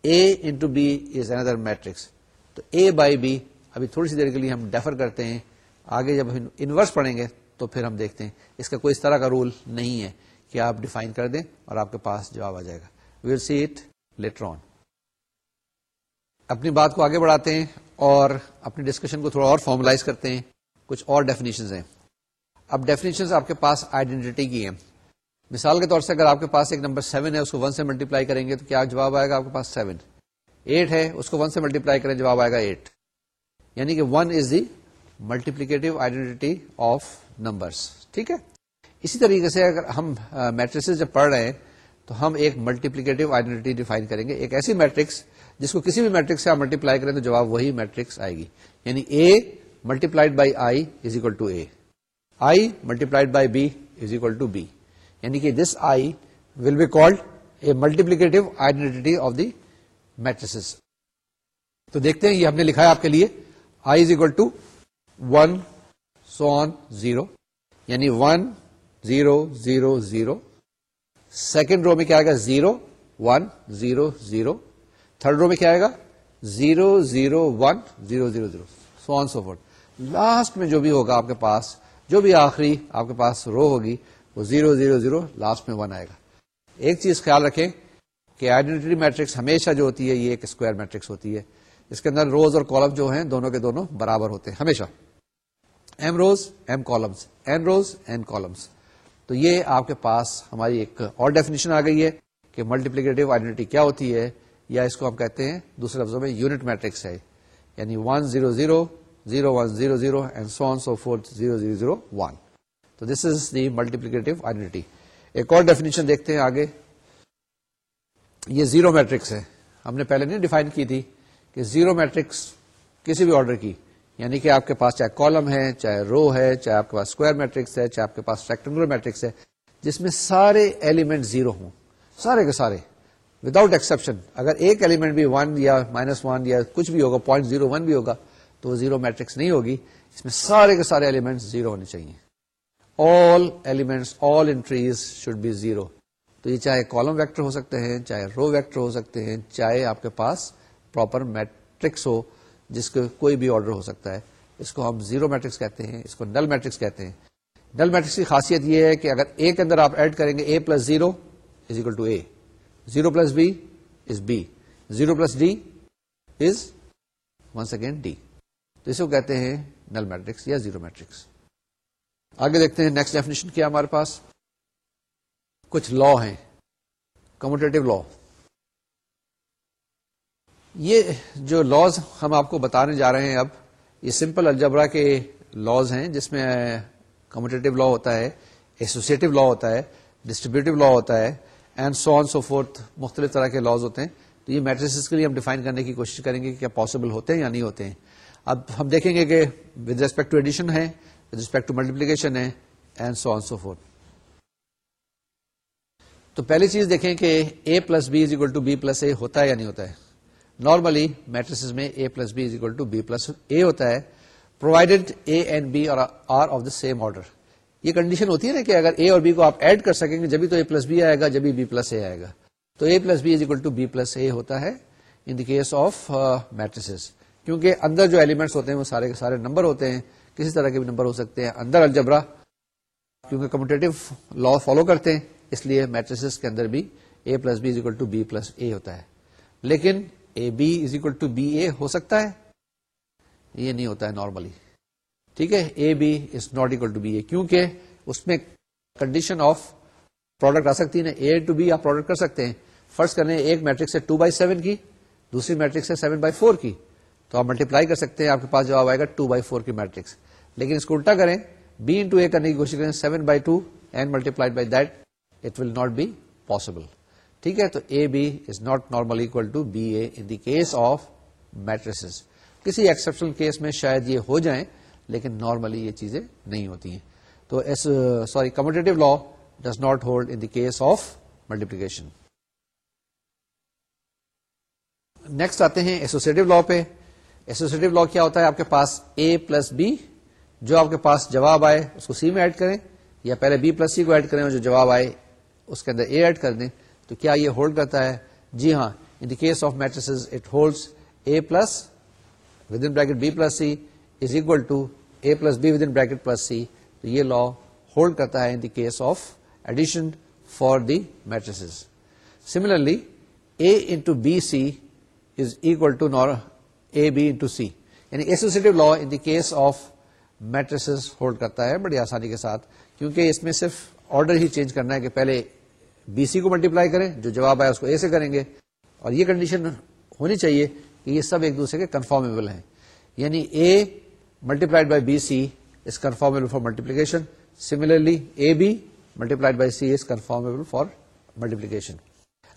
A into B is another matrix تو اے بائی بی ابھی تھوڑی سی دیر کے لیے ہم ڈیفر کرتے ہیں۔ آگے جب انورس پڑھیں گے تو پھر ہم دیکھتے ہیں۔ اس کا کوئی اس طرح کا رول نہیں ہے کہ آپ ڈیفائن کر دیں اور آپ کے پاس جواب آ جائے گا۔ We'll see it later on اپنی بات کو آگے بڑھاتے ہیں اور اپنی ڈسکشن کو تھوڑا اور فارملائز کرتے ہیں۔ کچھ اور ڈیفینیشن ہیں۔ اب ڈیفینیشن آپ کے پاس آئیڈینٹی کی ہیں۔ مثال کے طور سے اگر آپ کے پاس ایک نمبر سیون ہے، اس کو ون سے ملٹیپلائی کریں گے تو کیا جواب آئے گا آپ کے پاس سیون ایٹ ہے، اس کو ون سے ملٹیپلائی کریں، جواب آئے گا یعنی کہ one is the multiplicative identity of numbers ٹھیک ہے؟ اسی طریقے سے اگر ہم میٹرس جب پڑھ رہے ہیں، تو ہم ایک ملٹیپلیکیٹو آئیڈینٹی ڈیفائن کریں گے۔ ایک ایسی میٹرکس جس کو کسی بھی میٹرکس سے آپ ملٹیپلائی کریں تو جواب وہی میٹرکس آئے گی۔ یعنی A multiplied by I is equal to A I multiplied by B is equal to B یعنی کہ this I will be called a multiplicative identity of the matrices تو دیکھتے ہیں، یہ ہم نے لکھا ہے آپ کے لیے۔ I is equal to one so on zero یعنی one zero zero zero second row میں کیا آئے گا? Zero one zero zero third row میں کیا آئے گا? Zero zero one zero zero zero so on so forth last میں جو بھی ہوگا آپ کے پاس، جو بھی آخری آپ کے پاس رو ہوگی، وہ زیرو زیرو زیرو لاسٹ میں ون آئے گا. ایک چیز خیال رکھیں کہ آئیڈینٹی میٹرکس ہمیشہ جو ہوتی ہے یہ ایک اسکوائر میٹرکس ہوتی ہے. اس کے اندر روز اور کالم جو ہیں دونوں کے دونوں برابر ہوتے ہیں، ہمیشہ۔ M rows M columns N rows N columns تو یہ آپ کے پاس ہماری ایک اور ڈیفینیشن آ گئی ہے کہ ملٹیپلیکیٹو آئیڈینٹی کیا ہوتی ہے، یا اس کو ہم کہتے ہیں دوسرے لفظوں میں یونٹ میٹرکس ہے۔ یعنی one zero zero zero one zero zero and so so forth zero zero zero one تو this is the multiplicative identity ایک اور ڈیفینیشن دیکھتے ہیں آگے۔ یہ زیرو میٹرکس ہے۔ ہم نے پہلے نہیں ڈیفائن کی تھی۔ کہ زیرو میٹرکس کسی بھی آرڈر کی یعنی کہ آپ کے پاس چاہے کالم ہے، چاہے رو ہے، چاہے آپ کے پاس اسکوائر میٹرکس ہے، چاہے آپ کے پاس ریکٹنگولر میٹرکس ہے، جس میں سارے ایلیمنٹ زیرو ہوں، سارے کے سارے وداؤٹ ایکسپشن اگر ایک ایلیمنٹ بھی ون یا مائنس ون یا کچھ بھی ہوگا پوائنٹ زیرو ون بھی ہوگا، تو وہ زیرو میٹرکس نہیں ہوگی۔ اس میں سارے کے سارے ایلیمنٹ زیرو ہونے چاہیے۔ All elements all entries should be zero تو یہ چاہے کالم ویکٹر ہو سکتے ہیں، چاہے رو ویکٹر ہو سکتے ہیں، چاہے آپ کے پاس پراپر میٹرکس ہو، جس کا کوئی بھی آرڈر ہو سکتا ہے، اس کو ہم زیرو میٹرکس کہتے ہیں، اس کو نل میٹرکس کہتے ہیں۔ نل میٹرکس کی خاصیت یہ ہے کہ اگر اے کے اندر آپ ایڈ کریں گے A plus zero is equal to A zero plus B is B zero plus D is once again D تو اسے کہتے ہیں نل میٹرکس یا زیرو میٹرکس۔ آگے دیکھتے ہیں نیکسٹ ڈیفینیشن کیا ہمارے پاس۔ کچھ لا ہیں۔ کموٹیٹو لا یہ جو لاز ہم آپ کو بتانے جا رہے ہیں اب، یہ سمپل الجبرا کے لاز ہیں جس میں کموٹیٹو لا ہوتا ہے ایسوسیٹو لا ہوتا ہے ڈسٹریبیوٹیو لا ہوتا ہے and so on so fourth مختلف طرح کے لاز ہوتے ہیں۔ تو یہ میٹریس کے لیے ہم ڈیفائن کرنے کی کوشش کریں گے کہ کیا پاسبل ہوتے ہیں یا نہیں ہوتے ہیں۔ اب ہم دیکھیں گے کہ ود ریسپیکٹ ٹو ایڈیشن ہے ریسپیکٹ ٹو ملٹیپلیکیشن ہے and so on so forth تو پہلی چیز دیکھیں کہ A plus B is equal to B plus A ہوتا ہے یا نہیں ہوتا ہے۔ نارملی میٹرس میں A plus B is equal to B plus A ہوتا ہے پرووائڈیڈ اے اینڈ بی اور are of the same order یہ کنڈیشن ہوتی ہے نا کہ اگر اے اور بی کو آپ ایڈ کر سکیں گے، جبھی تو اے پلس بی آئے گا، جبھی بی پلس اے آئے گا. تو A plus B is equal to B plus A ہوتا ہے in the case of matrices کیونکہ اندر جو ایلیمنٹس ہوتے ہیں، وہ سارے کے سارے نمبر ہوتے ہیں. کسی طرح کے بھی نمبر ہو سکتے ہیں. اندر الجبرا کیونکہ کمپٹیٹو لا فالو کرتے ہیں، اس لیے میٹریس کے اندر بھی A plus B is equal to B plus A ہوتا ہے. لیکن A B is equal to B A ہو سکتا ہے؟ یہ نہیں ہوتا ہے نارملی ٹھیک ہے؟ A B is not equal to B A کیونکہ اس میں کنڈیشن آف پروڈکٹ آ سکتی ہے اے ٹو بی آپ پروڈکٹ کر سکتے ہیں۔ فرسٹ کرنے ایک میٹرک سے ٹو بائی سیون کی، دوسری میٹرک سے سیون بائی فور کی۔ تو آپ ملٹیپلائی کر سکتے ہیں، آپ کے پاس جواب آئے گا ٹو بائی فور کی میٹرکس لیکن اس کو الٹا کریں بی انٹو اے کرنے کی کوشش کریں seven by two and multiplied by that it will not be possible ٹھیک ہے، تو A B is not normal equal to B A in the case of matrices کسی ایکسپشنل کیس میں شاید یہ ہو جائیں، لیکن نارملی یہ چیزیں نہیں ہوتی ہیں۔ تو sorry commutative law does not hold in the case of multiplication next آتے ہیں ایسوسیٹو لا پہ۔ ایسوسیٹو لا کیا ہوتا ہے؟ آپ کے پاس اے پلس بی جو آپ کے پاس جواب آئے اس کو سی میں ایڈ کریں، یا پہلے بی پلس سی کو ایڈ کریں اور جو جواب آئے اس کے اندر اے ایڈ کر دیں۔ تو کیا یہ ہولڈ کرتا ہے؟ جی ہاں. In case of matrices it holds A plus with in bracket B plus C is equal to A plus B with in bracket plus C تو یہ لا ہولڈ کرتا ہے in case of addition for the matrices similarly A into B C is equal to Noor A B into C یعنی associative law in case of matrices hold کرتا ہے بڑی آسانی کے ساتھ، کیونکہ اس میں صرف آرڈر ہی چینج کرنا ہے کہ پہلے بی سی کو ملٹیپلائی کریں، جو جواب آیا اس کو اے سے کریں گے۔ اور یہ کنڈیشن ہونی چاہیے کہ یہ سب ایک دوسرے کے کنفارمیبل ہیں۔ یعنی A multiplied by B C is conformable for multiplication similarly A B multiplied by C is conformable for multiplication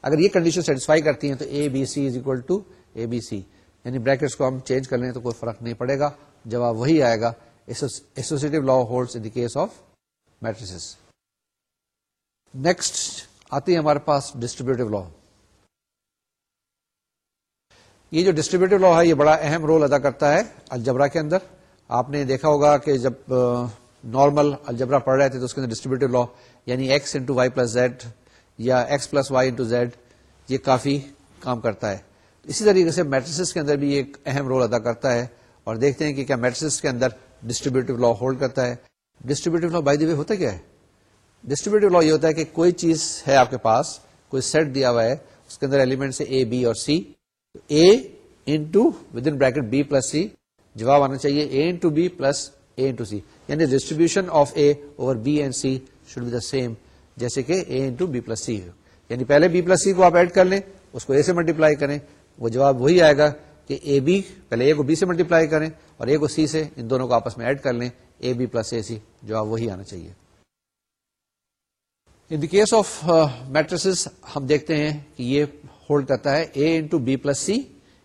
اگر یہ کنڈیشن سیٹسفائی کرتی ہیں تو A B C is equal to A B C یعنی brackets کو ہم change کر لیں تو کوئی فرق نہیں پڑے گا۔ جواب وہی آئے گا۔ Associative law hold in case of matrices next آتی ہے ہمارے پاس ڈسٹریبیوٹیو لا یہ جو ڈسٹریبیوٹیو لا ہے، یہ بڑا اہم رول ادا کرتا ہے الجبرا کے اندر۔ آپ نے دیکھا ہوگا کہ جب نارمل الجبرا پڑھ رہے تھے تو اس کے اندر ڈسٹریبیوٹیو لا یعنی X into Y plus Z یا X plus Y into Z یہ کافی کام کرتا ہے۔ اسی طریقے سے میٹریس کے اندر بھی ایک اہم رول ادا کرتا ہے اور دیکھتے ہیں کہ کیا میٹریس کے اندر ڈسٹریبیوٹیو لا ہولڈ کرتا ہے۔ ڈسٹریبیوٹیو لا بائی دی وے ہوتا کیا ہے؟ ڈسٹریبیوٹیو لا یہ ہوتا ہے کہ کوئی چیز ہے آپ کے پاس، کوئی سیٹ دیا ہوا ہے، اس کے اندر ایلیمنٹ سے اے بی اور C A into with in bracket B plus C جواب آنا چاہیے A into B plus A into C یعنی distribution of A over B and C should be the same جیسے کہ A into B plus C یعنی پہلے be plus سی کو آپ ایڈ کر لیں، اس کو اے سے ملٹیپلائی کریں، وہ جواب وہی آئے گا کہ اے بی پہلے اے کو بی سے ملٹیپلائی کریں اور اے کو سی سے ان دونوں کو آپس میں ایڈ کر لیں اے بی پلس اے سی جواب وہی آنا چاہیے۔ In the case of matrices ہم دیکھتے ہیں کہ یہ ہولڈ کرتا ہے A into B plus C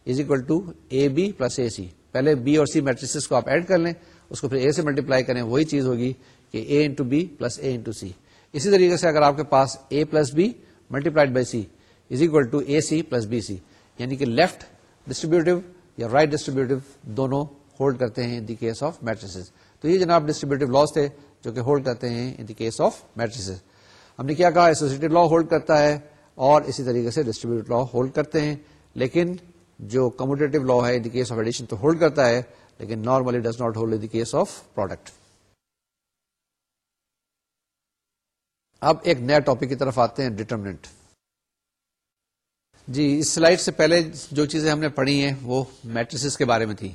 is equal to A B plus A C پہلے بی اور سی میٹریس کو آپ ایڈ کر لیں، اس کو پھر اے سے ملٹیپلائی کریں، وہی چیز ہوگی کہ A into B plus A into C اسی طریقے سے اگر آپ کے پاس A plus B multiplied by C is equal to A C plus B C یعنی کہ لیفٹ ڈسٹریبیوٹیو یا رائٹ ڈسٹریبیوٹیو دونوں ہولڈ کرتے ہیں in the case of matrices تو یہ جناب ڈسٹریبیوٹیو لاس تھے جو کہ ہولڈ کرتے ہیں in the case of matrices ہم نے کیا کہا؟ ایسوسیٹیو لا ہولڈ کرتا ہے اور اسی طریقے سے ڈسٹریبیوٹ لا ہولڈ کرتے ہیں۔ لیکن جو کموٹیو لا ہے ان کیس آف ایڈیشن تو ہولڈ کرتا ہے، لیکن normally does not hold in case of product اب ایک نیا ٹاپک کی طرف آتے ہیں ڈیٹرمنٹ جی اس سلائڈ سے پہلے جو چیزیں ہم نے پڑھی ہیں، وہ میٹریس کے بارے میں تھی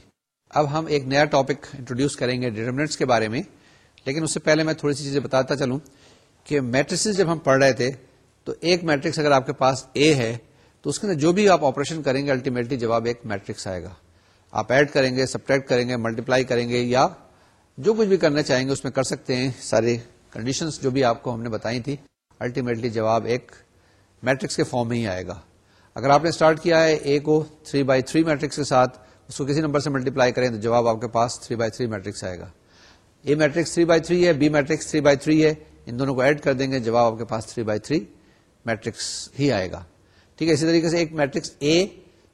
اب ہم ایک نیا ٹاپک انٹروڈیوس کریں گے ڈیٹرمنٹس کے بارے میں۔ لیکن اس سے پہلے میں تھوڑی سی چیزیں بتاتا چلوں۔ کہ میٹریس جب ہم پڑھ رہے تھے، تو ایک میٹرکس اگر آپ کے پاس اے ہے، تو اس کے اندر جو بھی آپ آپریشن کریں گے الٹیمیٹلی جواب ایک میٹرکس آئے گا۔ آپ ایڈ کریں گے سبٹریکٹ کریں گے ملٹیپلائی کریں گے، یا جو کچھ بھی کرنا چاہیں گے، اس میں کر سکتے ہیں۔ سارے کنڈیشن جو بھی آپ کو ہم نے بتائی تھی الٹیمیٹلی جواب ایک میٹرکس کے فارم میں ہی آئے گا۔ اگر آپ نے اسٹارٹ کیا ہے اے کو تھری بائی تھری میٹرکس کے ساتھ، اس کو کسی نمبر سے ملٹیپلائی کریں تو جواب آپ کے پاس تھری بائی تھری میٹرکس آئے گا۔ A matrix three by three ہے B matrix three by three ہے ان دونوں کو ایڈ کر دیں گے، جواب آپ کے پاس تھری بائی تھری میٹرکس ہی آئے گا۔ ٹھیک ہے، اسی طریقے سے ایک matrix A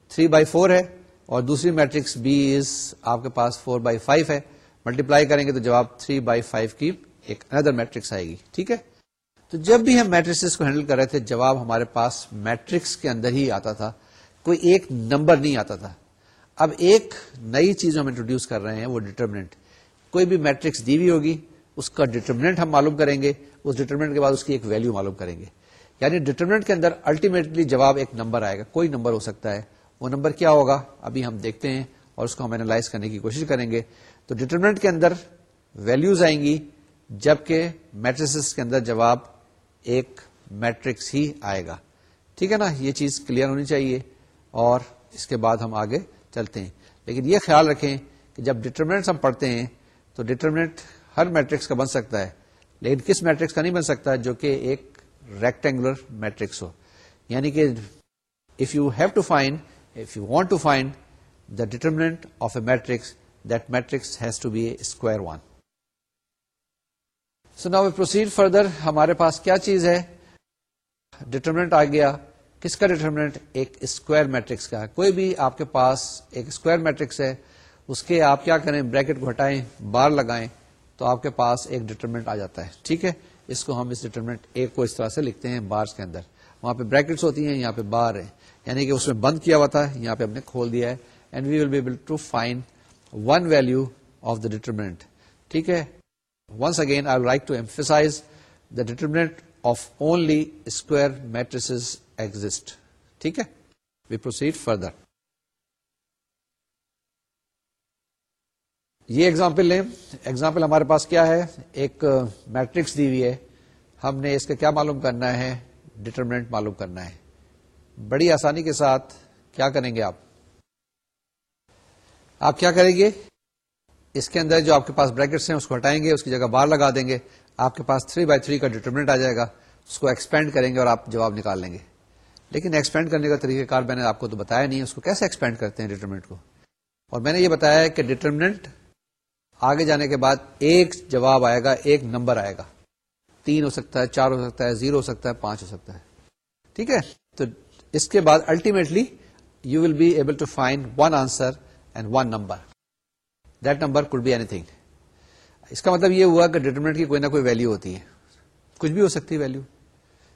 three by four ہے اور دوسری میٹرکس بی از آپ کے پاس فور بائی فائیو ہے۔ ملٹیپلائی کریں گے تو جواب تھری بائی فائیو کی ایک اندر میٹرکس آئے گی۔ ٹھیک ہے؟ تو جب بھی ہم میٹرکس کو ہینڈل کر رہے تھے، جواب ہمارے پاس میٹرکس کے اندر ہی آتا تھا۔ کوئی ایک نمبر نہیں آتا تھا۔ اب ایک نئی چیز ہم انٹروڈیوس کر رہے ہیں، وہ ڈیٹرمنٹ کوئی بھی میٹرکس دی ہوئی ہوگی اس کا ڈیٹرمنٹ ہم معلوم کریں گے، اس ڈیٹرمنٹ کے بعد اس کی ایک ویلو معلوم کریں گے۔ یعنی ڈیٹرمنٹ کے اندر الٹیمیٹلی جواب ایک نمبر آئے گا، کوئی نمبر ہو سکتا ہے۔ وہ نمبر کیا ہوگا؟ ابھی ہم دیکھتے ہیں اور اس کو ہم اینالائز کرنے کی کوشش کریں گے۔ تو ڈیٹرمنٹ کے اندر ویلوز آئیں گی، جبکہ میٹریس کے اندر جواب ایک میٹرکس ہی آئے گا۔ ٹھیک ہے نا؟ یہ چیز کلیئر ہونی چاہیے اور اس کے بعد ہم آگے چلتے ہیں۔ لیکن یہ خیال رکھیں کہ جب ڈیٹرمنٹ ہم پڑھتے ہیں، تو ڈیٹرمنٹ ہر میٹرکس کا بن سکتا ہے، لیکن کس میٹرکس کا نہیں بن سکتا، جو کہ ایک ریکٹینگولر میٹرکس ہو۔ یعنی کہ if you have to find if you want to find the determinant of a matrix that matrix has to be a square one so نا پروسیڈ فردر ہمارے پاس کیا چیز ہے؟ ڈیٹرمنٹ آ گیا۔ کس کا ڈیٹرمنٹ ایک اسکوائر میٹرکس کا۔ کوئی بھی آپ کے پاس ایک اسکوائر میٹرکس ہے، اس کے آپ کیا کریں؟ بریکٹ کو ہٹائیں بار لگائیں۔ تو آپ کے پاس ایک ڈیٹرمنٹ آ جاتا ہے۔ ٹھیک ہے؟ اس کو ہم اس ڈیٹرمنٹ ایک کو اس طرح سے لکھتے ہیں بارس کے اندر۔ وہاں پہ بریکٹس ہوتی ہیں، یہاں پہ بار ہے یعنی کہ اس میں بند کیا ہوا تھا، یہاں پہ ہم نے کھول دیا ہے۔ And we will be able to find one value of the determinant ٹھیک ہے؟ Once again I like to emphasize the determinant of only square matrices exist ٹھیک ہے؟ وی پروسیڈ فردر یہ ایگزامپل لیں۔ ایگزامپل ہمارے پاس کیا ہے؟ ایک میٹرکس دی ہوئی ہے۔ ہم نے اس کا کیا معلوم کرنا ہے؟ ڈٹرمنٹ معلوم کرنا ہے۔ بڑی آسانی کے ساتھ کیا کریں گے آپ؟ آپ کیا کریں گے؟ اس کے اندر جو آپ کے پاس بریکٹس ہیں، اس کو ہٹائیں گے، اس کی جگہ بار لگا دیں گے۔ آپ کے پاس 3 بائی تھری کا ڈیٹرمنٹ آ جائے گا۔ اس کو ایکسپینڈ کریں گے اور آپ جواب نکال لیں گے۔ لیکن ایکسپینڈ کرنے کا طریقہ کار میں نے آپ کو تو بتایا نہیں اس کو کیسے ایکسپینڈ کرتے ہیں ڈیٹرمنٹ کو؟ اور میں نے یہ بتایا کہ ڈیٹرمنٹ آگے جانے کے بعد ایک جواب آئے گا، ایک نمبر آئے گا۔ تین ہو سکتا ہے، چار ہو سکتا ہے، زیرو ہو سکتا ہے، پانچ ہو سکتا ہے۔ ٹھیک ہے؟ تو اس کے بعد ultimately you will be able to find one answer and one number that number could be anything اس کا مطلب یہ ہوا کہ ڈیٹرمنٹ کی کوئی نہ کوئی ویلو ہوتی ہے۔ کچھ بھی ہو سکتی ہے ویلو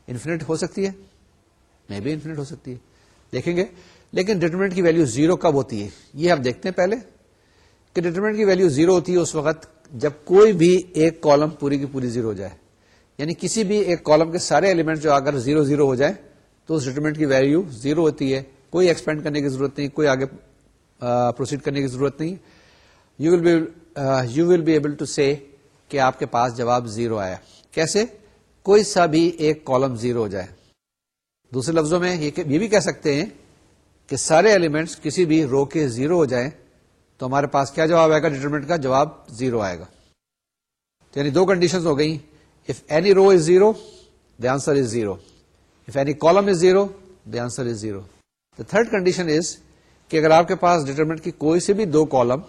انفینٹ ہو سکتی ہے۔ میں بھی انفینٹ ہو سکتی ہے۔ دیکھیں گے۔ لیکن ڈیٹرمنٹ کی ویلو زیرو کب ہوتی ہے؟ یہ آپ دیکھتے ہیں پہلے۔ کہ ڈیٹرمنٹ کی ویلو زیرو ہوتی ہے اس وقت جب کوئی بھی ایک کالم پوری کی پوری زیرو ہو جائے۔ یعنی کسی بھی ایک کالم کے سارے ایلیمنٹ جو اگر زیرو زیرو ہو جائے تو اس ڈیٹرمنٹ کی ویلو زیرو ہوتی ہے۔ کوئی ایکسپینڈ کرنے کی ضرورت نہیں، کوئی آگے پروسیڈ کرنے کی ضرورت نہیں۔ You will be you will be able to see کہ آپ کے پاس جواب زیرو آیا۔ کیسے؟ کوئی سا بھی ایک کالم زیرو ہو جائے۔ دوسرے لفظوں میں یہ بھی کہہ سکتے ہیں کہ سارے ایلیمنٹس کسی بھی رو کے زیرو ہو جائیں۔ تو ہمارے پاس کیا جواب آئے گا؟ ڈیٹرمنٹ کا جواب زیرو آئے گا۔ یعنی دو کنڈیشن ہو گئی if any row is zero the answer is zero if any column is zero the answer is zero the third condition is کہ اگر آپ کے پاس ڈیٹرمنٹ کی کوئی سے بھی دو کالم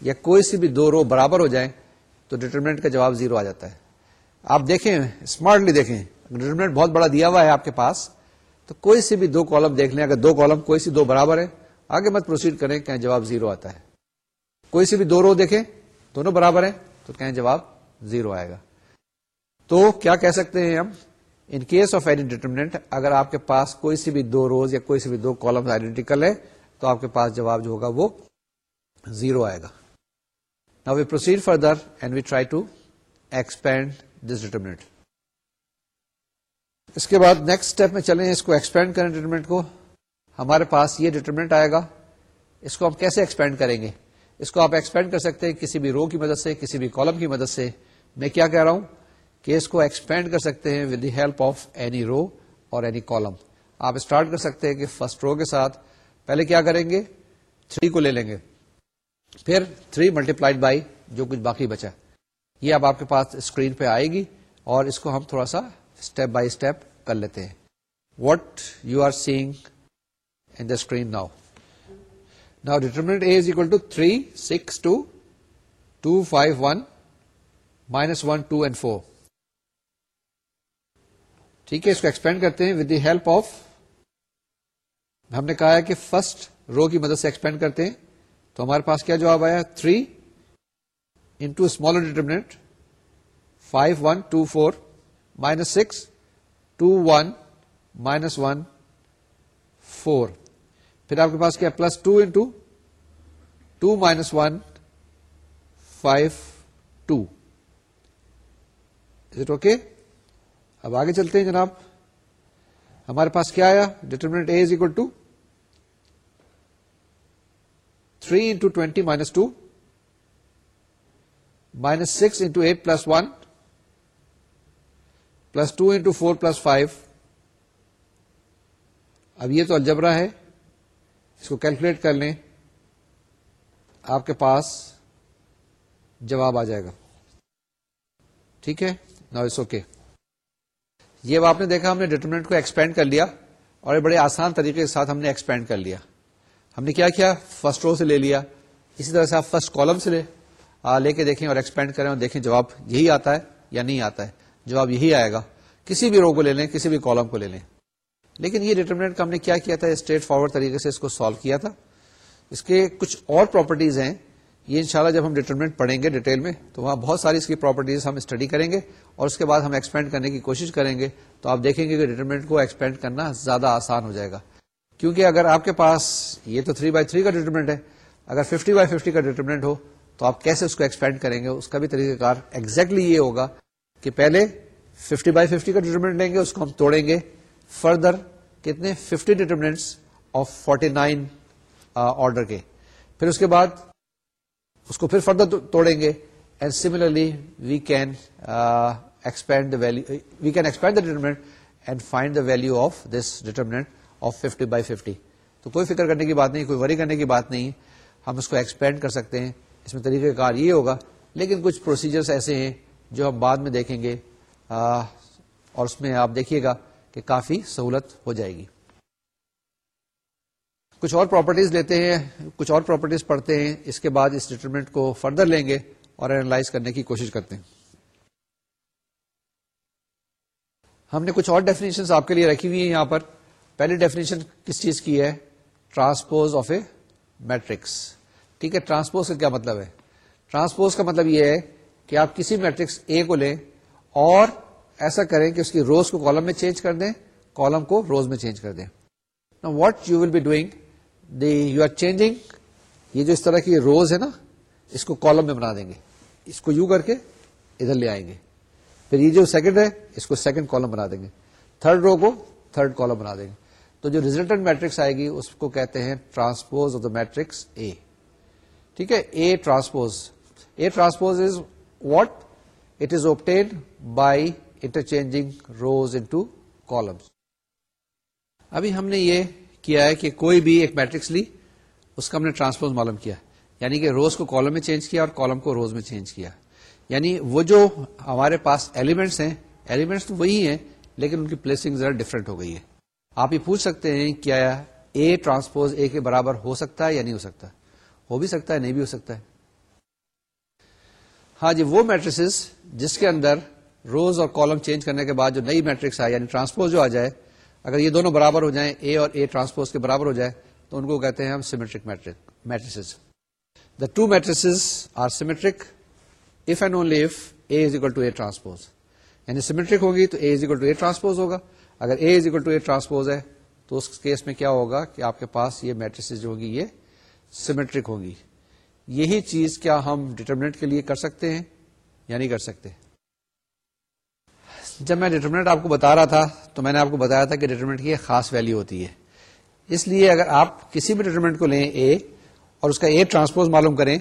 یا کوئی سی بھی دو رو برابر ہو جائیں، تو ڈیٹرمنٹ کا جواب زیرو آ جاتا ہے۔ آپ دیکھیں اسمارٹلی دیکھیں۔ ڈیٹرمنٹ بہت بڑا دیا ہوا ہے آپ کے پاس، تو کوئی سی بھی دو کالم دیکھ لیں۔ اگر دو کالم کوئی سی دو برابر ہے، آگے مت پروسیڈ کریں کہ جواب زیرو آتا ہے۔ کوئی سی بھی دو رو دیکھیں دونوں برابر ہیں، تو کہیں جواب زیرو آئے گا۔ تو کیا کہہ سکتے ہیں ہم؟ In case of any determinant اگر آپ کے پاس کوئی سی بھی دو روز یا کوئی سی بھی دو کالم آئیڈینٹیکل ہے تو آپ کے پاس جواب جو ہوگا وہ زیرو آئے گا۔ نا we proceed further and we try to expand this determinant اس کے بعد نیکسٹ اسٹیپ میں چلیں، اس کو ایکسپینڈ کریں ڈیٹرمنٹ کو۔ ہمارے پاس یہ ڈیٹرمنٹ آئے گا۔ اس کو ہم کیسے ایکسپینڈ کریں گے؟ اس کو آپ ایکسپینڈ کر سکتے ہیں کسی بھی رو کی مدد سے، کسی بھی کالم کی مدد سے۔ میں کیا کہہ رہا ہوں کہ اس کو ایکسپینڈ کر سکتے ہیں with the help of any row اور اینی کالم آپ اسٹارٹ کر سکتے ہیں کہ فرسٹ رو کے ساتھ۔ پہلے کیا کریں گے؟ تھری کو لے لیں گے۔ پھر تھری ملٹی پلائڈ بائی جو کچھ باقی بچا۔ یہ اب آپ کے پاس اسکرین پہ آئے گی اور اس کو ہم تھوڑا سا اسٹیپ بائی اسٹیپ کر لیتے ہیں۔ What you are seeing in the screen now Now determinant A is equal to 3, 6, 2, 2, 5, 1, minus 1, 2 and 4. ٹھیک ہے اس کو ایکسپینڈ کرتے ہیں ود دی ہیلپ آف ہم نے کہا ہے کہ فرسٹ رو کی مدد سے ایکسپینڈ کرتے ہیں۔ تو ہمارے پاس کیا جواب آیا؟ Three into smaller determinant five one two four minus six two one minus one four پھر آپ کے پاس کیا plus two into two minus one five two it okay اب آگے چلتے ہیں جناب۔ ہمارے پاس کیا آیا؟ Determinant A is equal to three into twenty minus two minus six into eight plus one plus two into four plus five اب یہ تو الجبرا ہے۔ اس کو کیلکولیٹ کر لیں آپ کے پاس جواب آ جائے گا۔ ٹھیک ہے؟ نا اٹس اوکے یہ آپ نے دیکھا ہم نے ڈیٹرمنٹ کو ایکسپینڈ کر لیا اور بڑے آسان طریقے کے ساتھ ہم نے ایکسپینڈ کر لیا۔ ہم نے کیا کیا؟ فرسٹ رو سے لے لیا۔ اسی طرح سے آپ فرسٹ کالم سے لے آ, لے کے دیکھیں اور ایکسپینڈ کریں اور دیکھیں جواب یہی آتا ہے یا نہیں آتا ہے۔ جواب یہی آئے گا۔ کسی بھی رو کو لے لیں کسی بھی کالم کو لے لیں۔ لیکن یہ ڈیٹرمنٹ کا ہم نے کیا کیا تھا؟ اسٹریٹ فارورڈ طریقے سے اس کو سالو کیا تھا۔ اس کے کچھ اور پراپرٹیز ہیں۔ یہ انشاءاللہ جب ہم ڈیٹرمنٹ پڑھیں گے ڈیٹیل میں، تو وہاں بہت ساری اس کی پراپرٹیز ہم اسٹڈی کریں گے اور اس کے بعد ہم ایکسپینڈ کرنے کی کوشش کریں گے۔ تو آپ دیکھیں گے کہ ڈیٹرمنٹ کو ایکسپینڈ کرنا زیادہ آسان ہو جائے گا۔ کیونکہ اگر آپ کے پاس یہ تو 3 بائی تھری کا ڈیٹرمنٹ ہے، اگر 50 بائی ففٹی کا ڈیٹرمنٹ ہو، تو آپ کیسے اس کو ایکسپینڈ کریں گے؟ اس کا بھی طریقہ کار ایگزیکٹلی یہ ہوگا کہ پہلے 50 بائی ففٹی کا ڈیٹرمنٹ لیں گے، اس کو ہم توڑیں گے۔ فردر کتنے 50 ڈیٹرمنٹس آف 49 آرڈر کے۔ پھر اس کے بعد اس کو پھر فردر توڑیں گے۔ And similarly we can expand value we can expand the determinant and find the value of this determinant of fifty by fifty تو کوئی فکر کرنے کی بات نہیں، کوئی وری کرنے کی بات نہیں۔ ہم اس کو ایکسپینڈ کر سکتے ہیں۔ اس میں طریقہ کار یہ ہوگا۔ لیکن کچھ پروسیجرس ایسے ہیں جو ہم بعد میں دیکھیں گے۔ اور اس میں آپ دیکھیے گا۔ کہ کافی سہولت ہو جائے گی۔ کچھ اور پراپرٹیز لیتے ہیں، کچھ اور پراپرٹیز پڑھتے ہیں، اس کے بعد اس ڈیٹرمنٹ کو فردر لیں گے اور اینالائز کرنے کی کوشش کرتے ہیں۔ ہم نے کچھ اور ڈیفینیشن آپ کے لیے رکھی ہوئی ہیں یہاں پر۔ پہلی ڈیفینیشن کس چیز کی ہے؟ ٹرانسپوز آف اے میٹرکس ٹھیک ہے ٹرانسپوز کا کیا مطلب ہے؟ ٹرانسپوز کا مطلب یہ ہے کہ آپ کسی میٹرکس اے کو لیں اور ایسا کریں کہ اس کی روز کو کالم میں چینج کر دیں، کالم کو روز میں چینج کر دیں۔ What you will be doing the you are changing یہ جو اس طرح کی روز ہے نا، اس کو کالم میں بنا دیں گے۔ اس کو یو کر کے ادھر لے آئیں گے۔ پھر یہ جو سیکنڈ ہے، اس کو سیکنڈ کالم بنا دیں گے۔ تھرڈ رو کو تھرڈ کالم بنا دیں گے۔ تو جو ریزلٹنٹ میٹرکس آئے گی، اس کو کہتے ہیں transpose of the matrix A ٹھیک ہے؟ A transpose A transpose is what it is obtained by interchanging rows into columns ابھی ہم نے یہ کیا ہے کہ کوئی بھی ایک میٹرکس لی، اس کا ہم نے ٹرانسپوز معلوم کیا۔ یعنی کہ روز کو کالم میں چینج کیا اور کالم کو روز میں چینج کیا۔ یعنی وہ جو ہمارے پاس ایلیمنٹس ہیں ایلیمنٹس تو وہی ہیں، لیکن ان کی پلیسنگ ذرا ڈفرینٹ ہو گئی ہے آپ یہ پوچھ سکتے ہیں کیا اے ٹرانسپوز اے کے برابر ہو سکتا ہے یا نہیں ہو سکتا؟ ہو بھی سکتا ہے، نہیں بھی ہو سکتا ہے۔ ہاں جی وہ میٹرس جس کے اندر روز اور کالم چینج کرنے کے بعد جو نئی میٹرکس آئے یعنی ٹرانسپوز جو آ جائے، اگر یہ دونوں برابر ہو جائیں اے اور اے ٹرانسپوز کے برابر ہو جائے، تو ان کو کہتے ہیں ہم symmetric matrix the two matrices are symmetric if and only if A is equal to A transpose یعنی سیمیٹرک ہوگی تو A is equal to A transpose ہوگا۔ اگر A is equal to A transpose ہے، تو اس کیس میں کیا ہوگا کہ آپ کے پاس یہ میٹرس جو ہوگی، یہ سیمیٹرک ہوگی۔ یہی چیز کیا ہم ڈیٹرمنٹ کے لیے کر سکتے ہیں؟ یا نہیں کر سکتے جب میں ڈیٹرمنٹ آپ کو بتا رہا تھا، تو میں نے آپ کو بتایا تھا کہ ڈیٹرمنٹ کی ایک خاص ویلو ہوتی ہے۔ اس لیے اگر آپ کسی بھی ڈیٹرمنٹ کو لیں اے اور اس کا اے ٹرانسپوز معلوم کریں،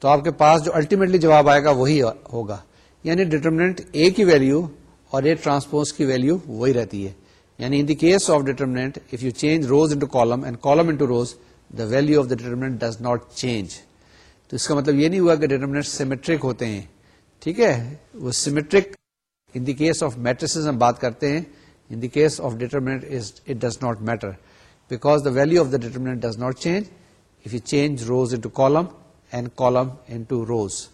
تو آپ کے پاس جو الٹیمیٹلی جواب آئے گا وہی ہوگا۔ یعنی ڈیٹرمنٹ اے کی ویلو اور اے ٹرانسپوز کی ویلو وہی رہتی ہے۔ یعنی in case of determinant if you change rows into column and column into rows the value of the determinant does not change تو اس کا مطلب یہ نہیں ہوا کہ ڈیٹرمنٹ سیمیٹرک ہوتے ہیں۔ ٹھیک ہے؟ وہ symmetric in the case of matrix ہم بات کرتے ہیں in the case of determinant it does not matter because the value of the determinant does not change if you change rows into column and column into rows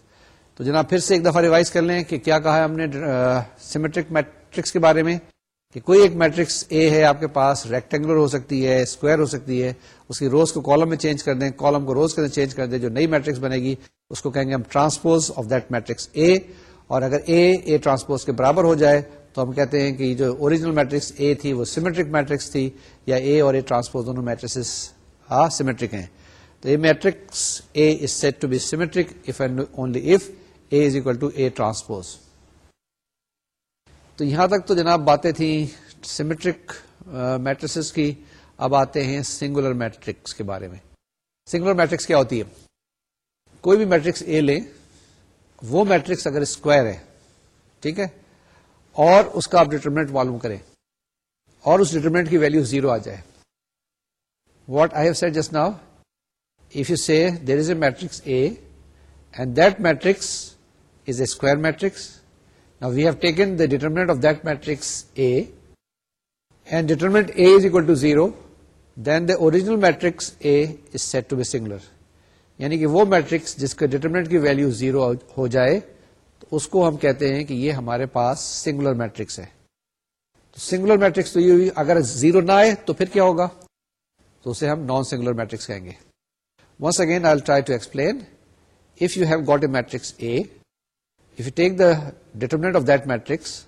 تو جناب، پھر سے ایک دفعہ ریوائز کر لیں کہ کیا کہا ہے ہم نے سیمیٹرک میٹرکس کے بارے میں، کہ کوئی ایک میٹرکس اے ہے، آپ کے پاس ریکٹینگولر ہو سکتی ہے اسکوائر ہو سکتی ہے، اس کی روز کو کالم میں چینج کر دیں کالم کو روز کے اندر چینج کر دیں، جو نئی میٹرکس بنے گی، اس کو کہیں گے ہم transpose of that matrix A اور اگر اے اے ٹرانسپوز کے برابر ہو جائے، تو ہم کہتے ہیں کہ جو اوریجنل میٹرکس اے تھی، وہ سیمیٹرک میٹرکس تھی، یا اے اور اے ٹرانسپوز دونوں میٹرکس سیمیٹرک ہیں۔ تو یہ matrix A is said to be symmetric if and only if A is equal to A transpose تو یہاں تک تو جناب باتیں تھیں سیمیٹرک میٹرس کی۔ اب آتے ہیں سنگولر میٹرکس کے بارے میں۔ سنگولر میٹرکس کیا ہوتی ہے؟ کوئی بھی میٹرکس اے لیں وہ میٹرکس اگر اسکوائر ہے، ٹھیک ہے، اور اس کا آپ ڈیٹرمنٹ معلوم کریں، اور اس ڈیٹرمنٹ کی ویلو زیرو آ جائے۔ What I have said just now if you see there is a matrix A and that matrix is a square matrix we have taken the determinant of that matrix A and determinant A is equal to zero then the original matrix A is said to be singular یعنی کہ وہ matrix جس کا determinant کی value zero ہو جائے، تو اس کو ہم کہتے ہیں کہ یہ ہمارے پاس سنگولر میٹرکس ہے۔ تو سنگولر میٹرکس تو یہ اگر زیرو نہ آئے تو پھر کیا ہوگا؟ تو اسے ہم نان سنگولر میٹرکس کہیں گے۔ Once again I try to explain if you have got a matrix A if you take the determinant of that matrix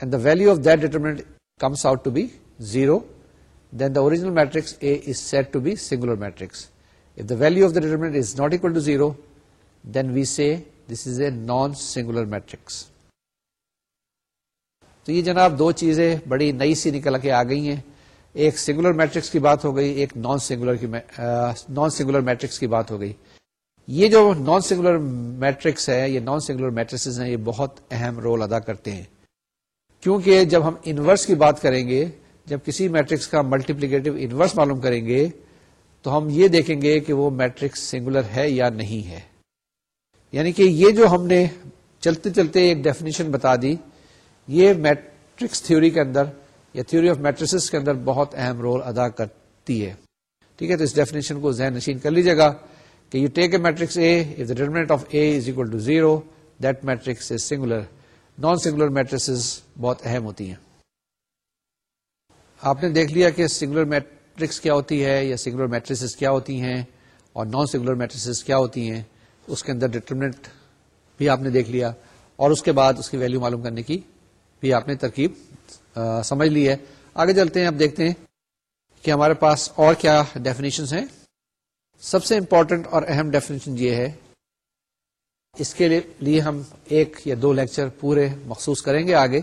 and the value of that determinant comes out to be zero then the original matrix A is said to be singular matrix if the value of the determinant is not equal to zero then we see this is a non singular matrix تو یہ جناب دو چیزیں بڑی نئی سی نکل کے آ گئی ہیں۔ ایک سنگولر میٹرکس کی بات ہو گئی، ایک نان سنگولر کی نان سنگولر میٹرکس کی بات ہو گئی۔ یہ جو نان سنگولر میٹرکس ہے، یہ نان سنگولر میٹرکس ہیں، یہ بہت اہم رول ادا کرتے ہیں۔ کیونکہ جب ہم انورس کی بات کریں گے، جب کسی میٹرکس کا ملٹیپلیکیٹو انورس معلوم کریں گے تو ہم یہ دیکھیں گے کہ وہ میٹرکس سنگولر ہے یا نہیں ہے۔ یعنی کہ یہ جو ہم نے چلتے چلتے ایک ڈیفینیشن بتا دی، یہ میٹرکس تھیوری کے اندر یا تھیوری آف میٹرس کے اندر بہت اہم رول ادا کرتی ہے۔ ٹھیک ہے، تو اس ڈیفینیشن کو ذہن نشین کر لیجیے گا کہ you take a matrix A if the determinant of A is equal to zero that matrix is singular non singular matrices بہت اہم ہوتی ہیں۔ آپ نے دیکھ لیا کہ سنگولر میٹرکس کیا ہوتی ہے یا سنگولر میٹرسز کیا ہوتی ہیں اور نان سنگولر میٹرسز کیا ہوتی ہیں، اس کے اندر ڈیٹرمنٹ بھی آپ نے دیکھ لیا اور اس کے بعد اس کی ویلو معلوم کرنے کی بھی آپ نے ترکیب سمجھ لی ہے۔ آگے چلتے ہیں، اب دیکھتے ہیں کہ ہمارے پاس اور کیا ڈیفینیشن ہیں۔ سب سے امپورٹنٹ اور اہم ڈیفینیشن یہ ہے، اس کے لیے ہم ایک یا دو لیکچر پورے مخصوص کریں گے آگے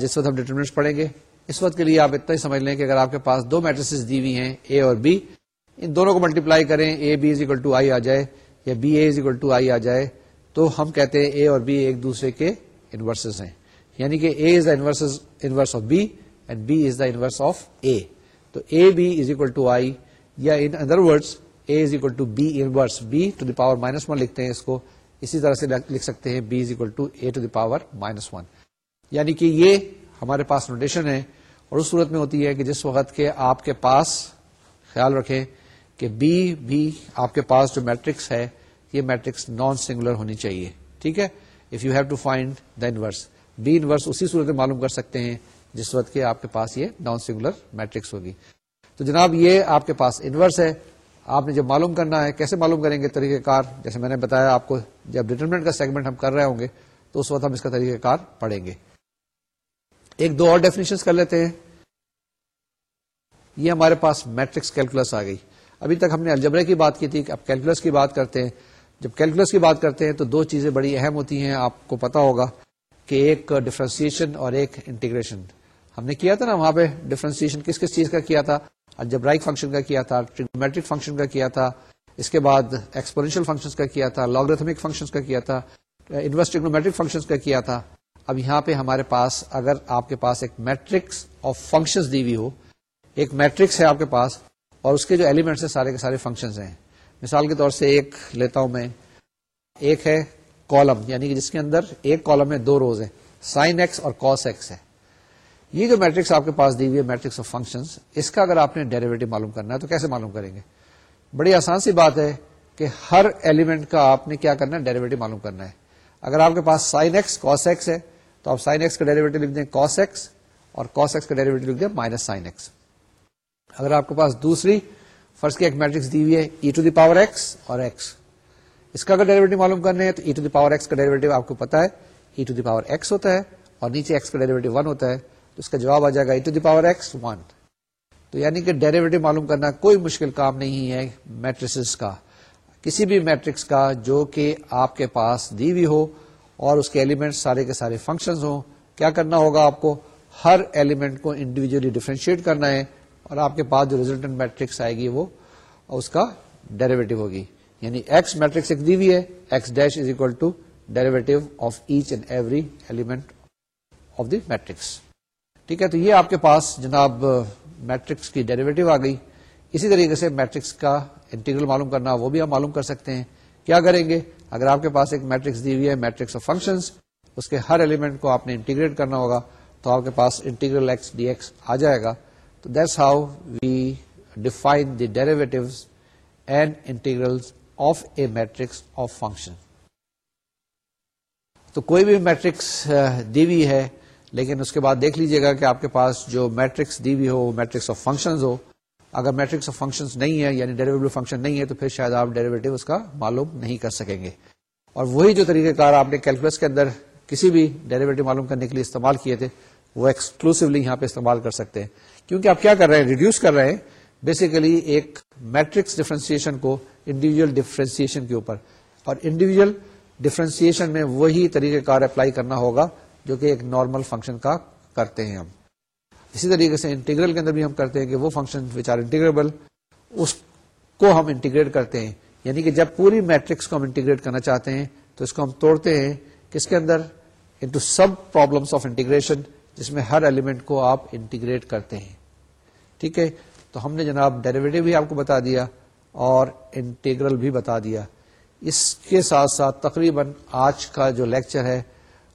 جس وقت ہم ڈیٹرمنٹس پڑھیں گے۔ اس وقت کے لیے آپ اتنا ہی سمجھ لیں کہ اگر آپ کے پاس دو میٹریسز دی ہوئی ہیں اے اور بی ان دونوں کو ملٹیپلائی کریں A B is equal to I آ جائے یا B A is equal to I آ جائے، تو ہم کہتے ہیں اے اور بی ایک دوسرے کے انورسز ہیں۔ یعنی کہ A is the inverse of B and B is the inverse of A تو A B is equal to I یا in other words A is equal to B inverse B to the power minus one لکھتے ہیں اس کو۔ اسی طرح سے لکھ سکتے ہیں B is equal to A to the power minus one یعنی کہ یہ ہمارے پاس نوٹیشن ہے اور اس صورت میں ہوتی ہے کہ جس وقت کے آپ کے پاس خیال رکھیں کہ بی بھی آپ کے پاس جو میٹرکس ہے، یہ میٹرکس نان سنگولر ہونی چاہیے، ٹھیک ہے؟ If you have to find the inverse B inverse اسی صورت میں معلوم کر سکتے ہیں جس وقت کے آپ کے پاس یہ نان سنگولر میٹرکس ہوگی۔ تو جناب، یہ آپ کے پاس انورس ہے۔ آپ نے جب معلوم کرنا ہے، کیسے معلوم کریں گے طریقہ کار؟ جیسے میں نے بتایا آپ کو، جب ڈیٹرمنٹ کا سیگمنٹ ہم کر رہے ہوں گے، تو اس وقت ہم اس کا طریقہ کار پڑھیں گے۔ ایک دو اور ڈیفینیشن کر لیتے ہیں۔ یہ ہمارے پاس میٹرکس کیلکولس آ گئی۔ ابھی تک ہم نے الجبرے کی بات کی تھی اب کیلکولس کی بات کرتے ہیں۔ جب کیلکولس کی بات کرتے ہیں تو دو چیزیں بڑی اہم ہوتی ہیں، آپ کو پتا ہوگا کہ ایک ڈفرینسیشن اور ایک انٹیگریشن ہم نے کیا تھا نا وہاں پہ ڈفرینسیشن کس کس چیز کا کیا تھا؟ الجبرائک فنکشن کا کیا تھا ٹریگومیٹرک فنکشن کا کیا تھا۔ اس کے بعد ایکسپورینشیل فنکشن کا کیا تھا لاگریتھمک فنکشن کا کیا تھا۔ انویسٹیگنومیٹرک فنکشن کا کیا تھا۔ اب یہاں پہ ہمارے پاس اگر آپ کے پاس ایک میٹرکس آف فنکشن دی ہوئی ہو، ایک میٹرکس ہے آپ کے پاس اور اس کے جو ایلیمنٹس ہیں سارے کے سارے فنکشن ہیں۔ مثال کے طور سے ایک لیتا ہوں میں، ایک ہے کالم یعنی کہ جس کے اندر ایک کالم میں دو روز ہیں۔ سائن ایکس اور کاس ایکس ہے۔ یہ جو میٹرکس آپ کے پاس دی ہوئی ہے، میٹرکس آف فنکشن اس کا اگر آپ نے ڈیریویٹو معلوم کرنا ہے تو کیسے معلوم کریں گے؟ بڑی آسان سی بات ہے کہ ہر ایلیمنٹ کا آپ نے کیا کرنا ہے؟ ڈیریویٹو معلوم کرنا ہے۔ اگر آپ کے پاس سائن ایکس، کاس ایکس ہے تو آپ سائن ایکس کا ڈیریویٹو لکھ دیں کاس ایکس اور کاس ایکس کا ڈیریویٹو لکھ دیں مائنس سائن ایکس اگر آپ کے پاس دوسری فرسٹ کی ایک میٹرکس دی ہوئی ہے e to the power x اور ایکس اس کا اگر ڈیریویٹو معلوم کرنے ہیں تو e to the power x کا ڈیریویٹو آپ کو پتا ہے e to the power x ہوتا ہے اور نیچے ایکس کا ڈیریویٹو ون ہوتا ہے تو اس کا جواب آ جائے گا e to the power x one تو یعنی کہ ڈیریویٹو معلوم کرنا کوئی مشکل کام نہیں ہے میٹرس کا. کسی بھی میٹرکس کا جو کہ آپ کے پاس دی ہوئی ہو اور اس کے ایلیمنٹ سارے کے سارے فنکشن ہوں۔ کیا کرنا ہوگا آپ کو؟ ہر ایلیمنٹ کو انڈیویجلی ڈیفرینشیٹ کرنا ہے اور آپ کے پاس جو ریزلٹنٹ میٹرکس آئے گی وہ اس کا ڈیریویٹو ہوگی۔ یعنی ایکس میٹرکس ایک دی ہوئی ہے x dash is equal to derivative of h and every element of the matrix ٹھیک ہے، تو یہ آپ کے پاس جناب میٹرکس کی ڈیریویٹو آ گئی۔ اسی طریقے سے میٹرکس کا انٹیگرل معلوم کرنا، وہ بھی آپ معلوم کر سکتے ہیں۔ کیا کریں گے؟ اگر آپ کے پاس ایک میٹرکس دی ہوئی ہے، میٹرکس آف فنکشن اس کے ہر ایلیمنٹ کو آپ نے انٹیگریٹ کرنا ہوگا، تو آپ کے پاس انٹیگرل ایکس ڈی ایکس آ جائے گا۔ تو that's how we define the derivative and integral of a matrix of function تو کوئی بھی میٹرکس دی ہوئی ہے، لیکن اس کے بعد دیکھ لیجیے گا کہ آپ کے پاس جو میٹرکس دی ہوئی ہو میٹرکس آف فنکشن ہو۔ اگر میٹرکس آف فنکشن نہیں ہے یعنی ڈیریویبل فنکشن نہیں ہے، تو پھر شاید آپ ڈیریویٹو اس کا معلوم نہیں کر سکیں گے۔ اور وہی جو طریقہ کار آپ نے کیلکولس کے اندر کسی بھی ڈیریویٹو معلوم کرنے کے لیے استعمال کیے تھے، وہ ایکسکلوسولی یہاں پہ استعمال کر سکتے ہیں۔ کیونکہ آپ کیا کر رہے ہیں؟ ریڈیوس کر رہے ہیں۔ بیسیکلی ایک میٹرکس ڈفرینسیشن کو انڈیویجل ڈفرینسیشن کے اوپر۔ اور انڈیویجل ڈفرینسیشن میں وہی طریقہ کار اپلائی کرنا ہوگا جو کہ ایک نارمل فنکشن کا کرتے ہیں ہم۔ اسی طریقے سے انٹیگرل کے اندر بھی ہم کرتے ہیں کہ وہ فنکشن وچ آر انٹیگریبل اس کو ہم انٹیگریٹ کرتے ہیں. یعنی کہ جب پوری میٹرکس کو ہم انٹیگریٹ کرنا چاہتے ہیں، تو اس کو ہم توڑتے ہیں. کس کے اندر؟ Into sub problems of integration جس میں ہر ایلیمنٹ کو آپ انٹیگریٹ کرتے ہیں. ٹھیک ہے؟ تو ہم نے جناب ڈیریویٹو بھی آپ کو بتا دیا اور انٹیگرل بھی بتا دیا. اس کے ساتھ ساتھ تقریباً آج کا جو لیکچر ہے،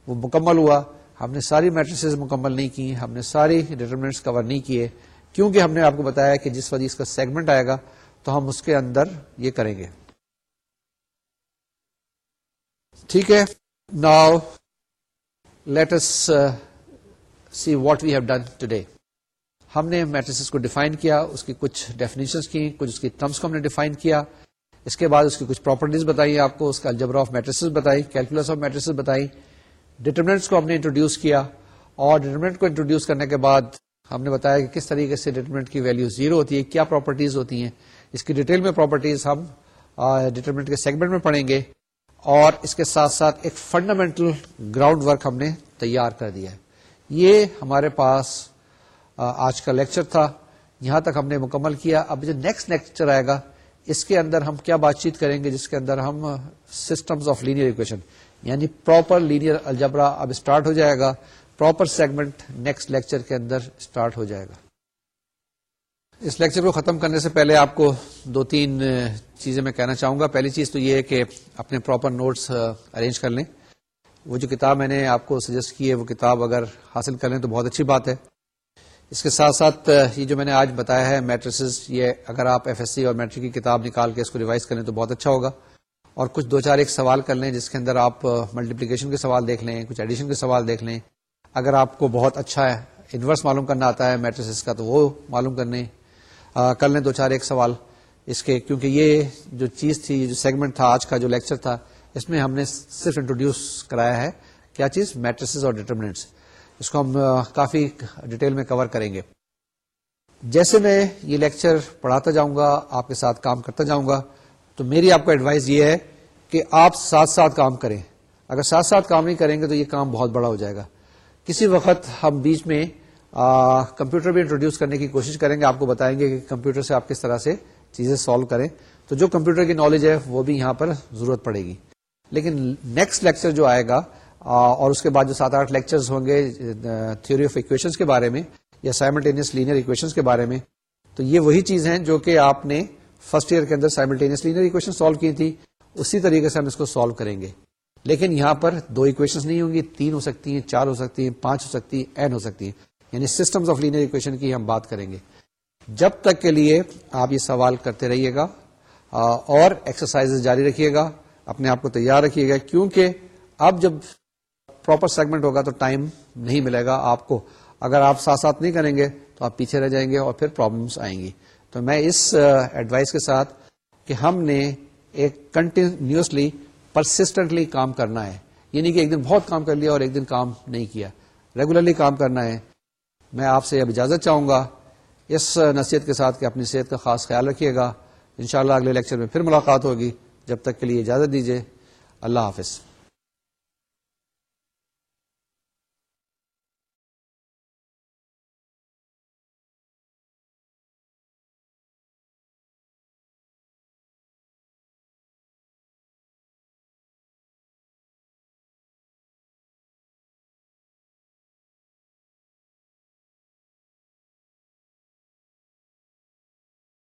وہ مکمل ہوا. ہم نے ساری میٹریسز مکمل نہیں کی، ہم نے ساری ڈیٹرمنٹس کور نہیں کیے۔ کیونکہ ہم نے آپ کو بتایا کہ جس وجہ اس کا سیگمنٹ آئے گا، تو ہم اس کے اندر یہ کریں گے۔ ٹھیک ہے؟ Now let's see what we have done today ہم نے میٹریسز کو ڈیفائن کیا، اس کی کچھ ڈیفینیشن کی، کچھ اس کی ٹرمس کو ہم نے ڈیفائن کیا۔ اس کے بعد اس کی کچھ پراپرٹیز بتائی، آپ کو اس کا الجبر آف میٹریسز بتائی کیلکولس آف میٹریسز بتائی۔ ڈیٹرمنٹس کو ہم نے انٹروڈیوس کیا اور ڈیٹرمنٹ کو انٹروڈیوس کرنے کے بعد ہم نے بتایا کہ کس طریقے سے ڈیٹرمنٹ کی ویلو زیرو ہوتی ہے، کیا پراپرٹیز ہوتی ہیں۔ اس کی ڈیٹیل میں پراپرٹیز ہم ڈیٹرمنٹ کے سیگمنٹ میں پڑھیں گے اور اس کے ساتھ ساتھ ایک فنڈامنٹل گراؤنڈ ورک ہم نے تیار کر دیا ہے۔ یہ ہمارے پاس آج کا لیکچر تھا۔ یہاں تک ہم نے مکمل کیا۔ اب جو نیکسٹ لیکچر آئے گا، اس کے اندر ہم کیا بات چیت کریں گے، جس کے اندر ہم سسٹمز آف لینئر اکویشن یعنی پراپر لینئر الجبرا اب اسٹارٹ ہو جائے گا پراپر سیگمنٹ نیکسٹ لیکچر کے اندر اسٹارٹ ہو جائے گا۔ اس لیکچر کو ختم کرنے سے پہلے آپ کو دو تین چیزیں میں کہنا چاہوں گا۔ پہلی چیز تو یہ ہے کہ اپنے پراپر نوٹس ارینج کر لیں۔ وہ جو کتاب میں نے آپ کو سجیسٹ کی ہے، وہ کتاب اگر حاصل کر لیں تو بہت اچھی بات ہے۔ اس کے ساتھ ساتھ یہ جو میں نے آج بتایا ہے میٹریسز یہ اگر آپ ایف ایس سی اور میٹرک کی کتاب نکال کے اس کو ریوائز کریں تو بہت اچھا ہوگا۔ اور کچھ دو چار ایک سوال کر لیں جس کے اندر آپ ملٹیپلیکیشن کے سوال دیکھ لیں، کچھ ایڈیشن کے سوال دیکھ لیں۔ اگر آپ کو بہت اچھا ہے انورس معلوم کرنا آتا ہے میٹریس کا، تو وہ معلوم کرنے کر لیں دو چار ایک سوال اس کے، کیونکہ یہ جو چیز تھی، جو سیگمنٹ تھا، آج کا جو لیکچر تھا، اس میں ہم نے صرف انٹروڈیوس کرایا ہے کیا چیز؟ میٹریسز اور ڈیٹرمنٹس اس کو ہم کافی ڈیٹیل میں کور کریں گے۔ جیسے میں یہ لیکچر پڑھاتا جاؤں گا، آپ کے ساتھ کام کرتا جاؤں گا، تو میری آپ کو ایڈوائز یہ ہے کہ آپ ساتھ ساتھ کام کریں۔ اگر ساتھ ساتھ کام نہیں کریں گے تو یہ کام بہت بڑا ہو جائے گا۔ کسی وقت ہم بیچ میں کمپیوٹر بھی انٹروڈیوس کرنے کی کوشش کریں گے، آپ کو بتائیں گے کہ کمپیوٹر سے آپ کس طرح سے چیزیں سالو کریں۔ تو جو کمپیوٹر کی نالج ہے، وہ بھی یہاں پر ضرورت پڑے گی۔ لیکن نیکسٹ لیکچر جو آئے گا اور اس کے بعد جو سات آٹھ لیکچر ہوں گے تھیوری آف اکویشن کے بارے میں یا سائملٹینئس لینئر اکویشن کے بارے میں، تو یہ وہی چیز ہیں جو کہ آپ نے فرسٹ ایئر کے اندر سائملٹینس لینئر اکویشن سالو کی تھی۔ اسی طریقے سے ہم اس کو سالو کریں گے۔ لیکن یہاں پر دو اکویشن نہیں ہوں گی، تین ہو سکتی ہیں، چار ہو سکتی ہیں، پانچ ہو سکتی ہیں این ہو سکتی ہیں۔ یعنی سسٹمز آف لینئر اکویشن کی ہم بات کریں گے۔ جب تک کے لیے آپ یہ سوال کرتے رہیے گا اور ایکسرسائز جاری رکھیے گا۔ اپنے آپ کو تیار رکھیے گا، کیونکہ اب جب پراپر سیگمنٹ ہوگا تو ٹائم نہیں ملے گا آپ کو۔ اگر آپ ساتھ ساتھ نہیں کریں گے تو آپ پیچھے رہ جائیں گے اور پھر پرابلمس آئیں گی۔ تو میں اس ایڈوائس کے ساتھ کہ ہم نے ایک کنٹینیوسلی پرسسٹنٹلی کام کرنا ہے۔ یعنی کہ ایک دن بہت کام کر لیا اور ایک دن کام نہیں کیا۔ ریگولرلی کام کرنا ہے۔ میں آپ سے اب اجازت چاہوں گا۔ اس نصیحت کے ساتھ کہ اپنی صحت کا خاص خیال رکھیے گا۔ انشاءاللہ اگلے لیکچر میں پھر ملاقات ہوگی۔ جب تک کے لیے اجازت دیجیے اللہ حافظ۔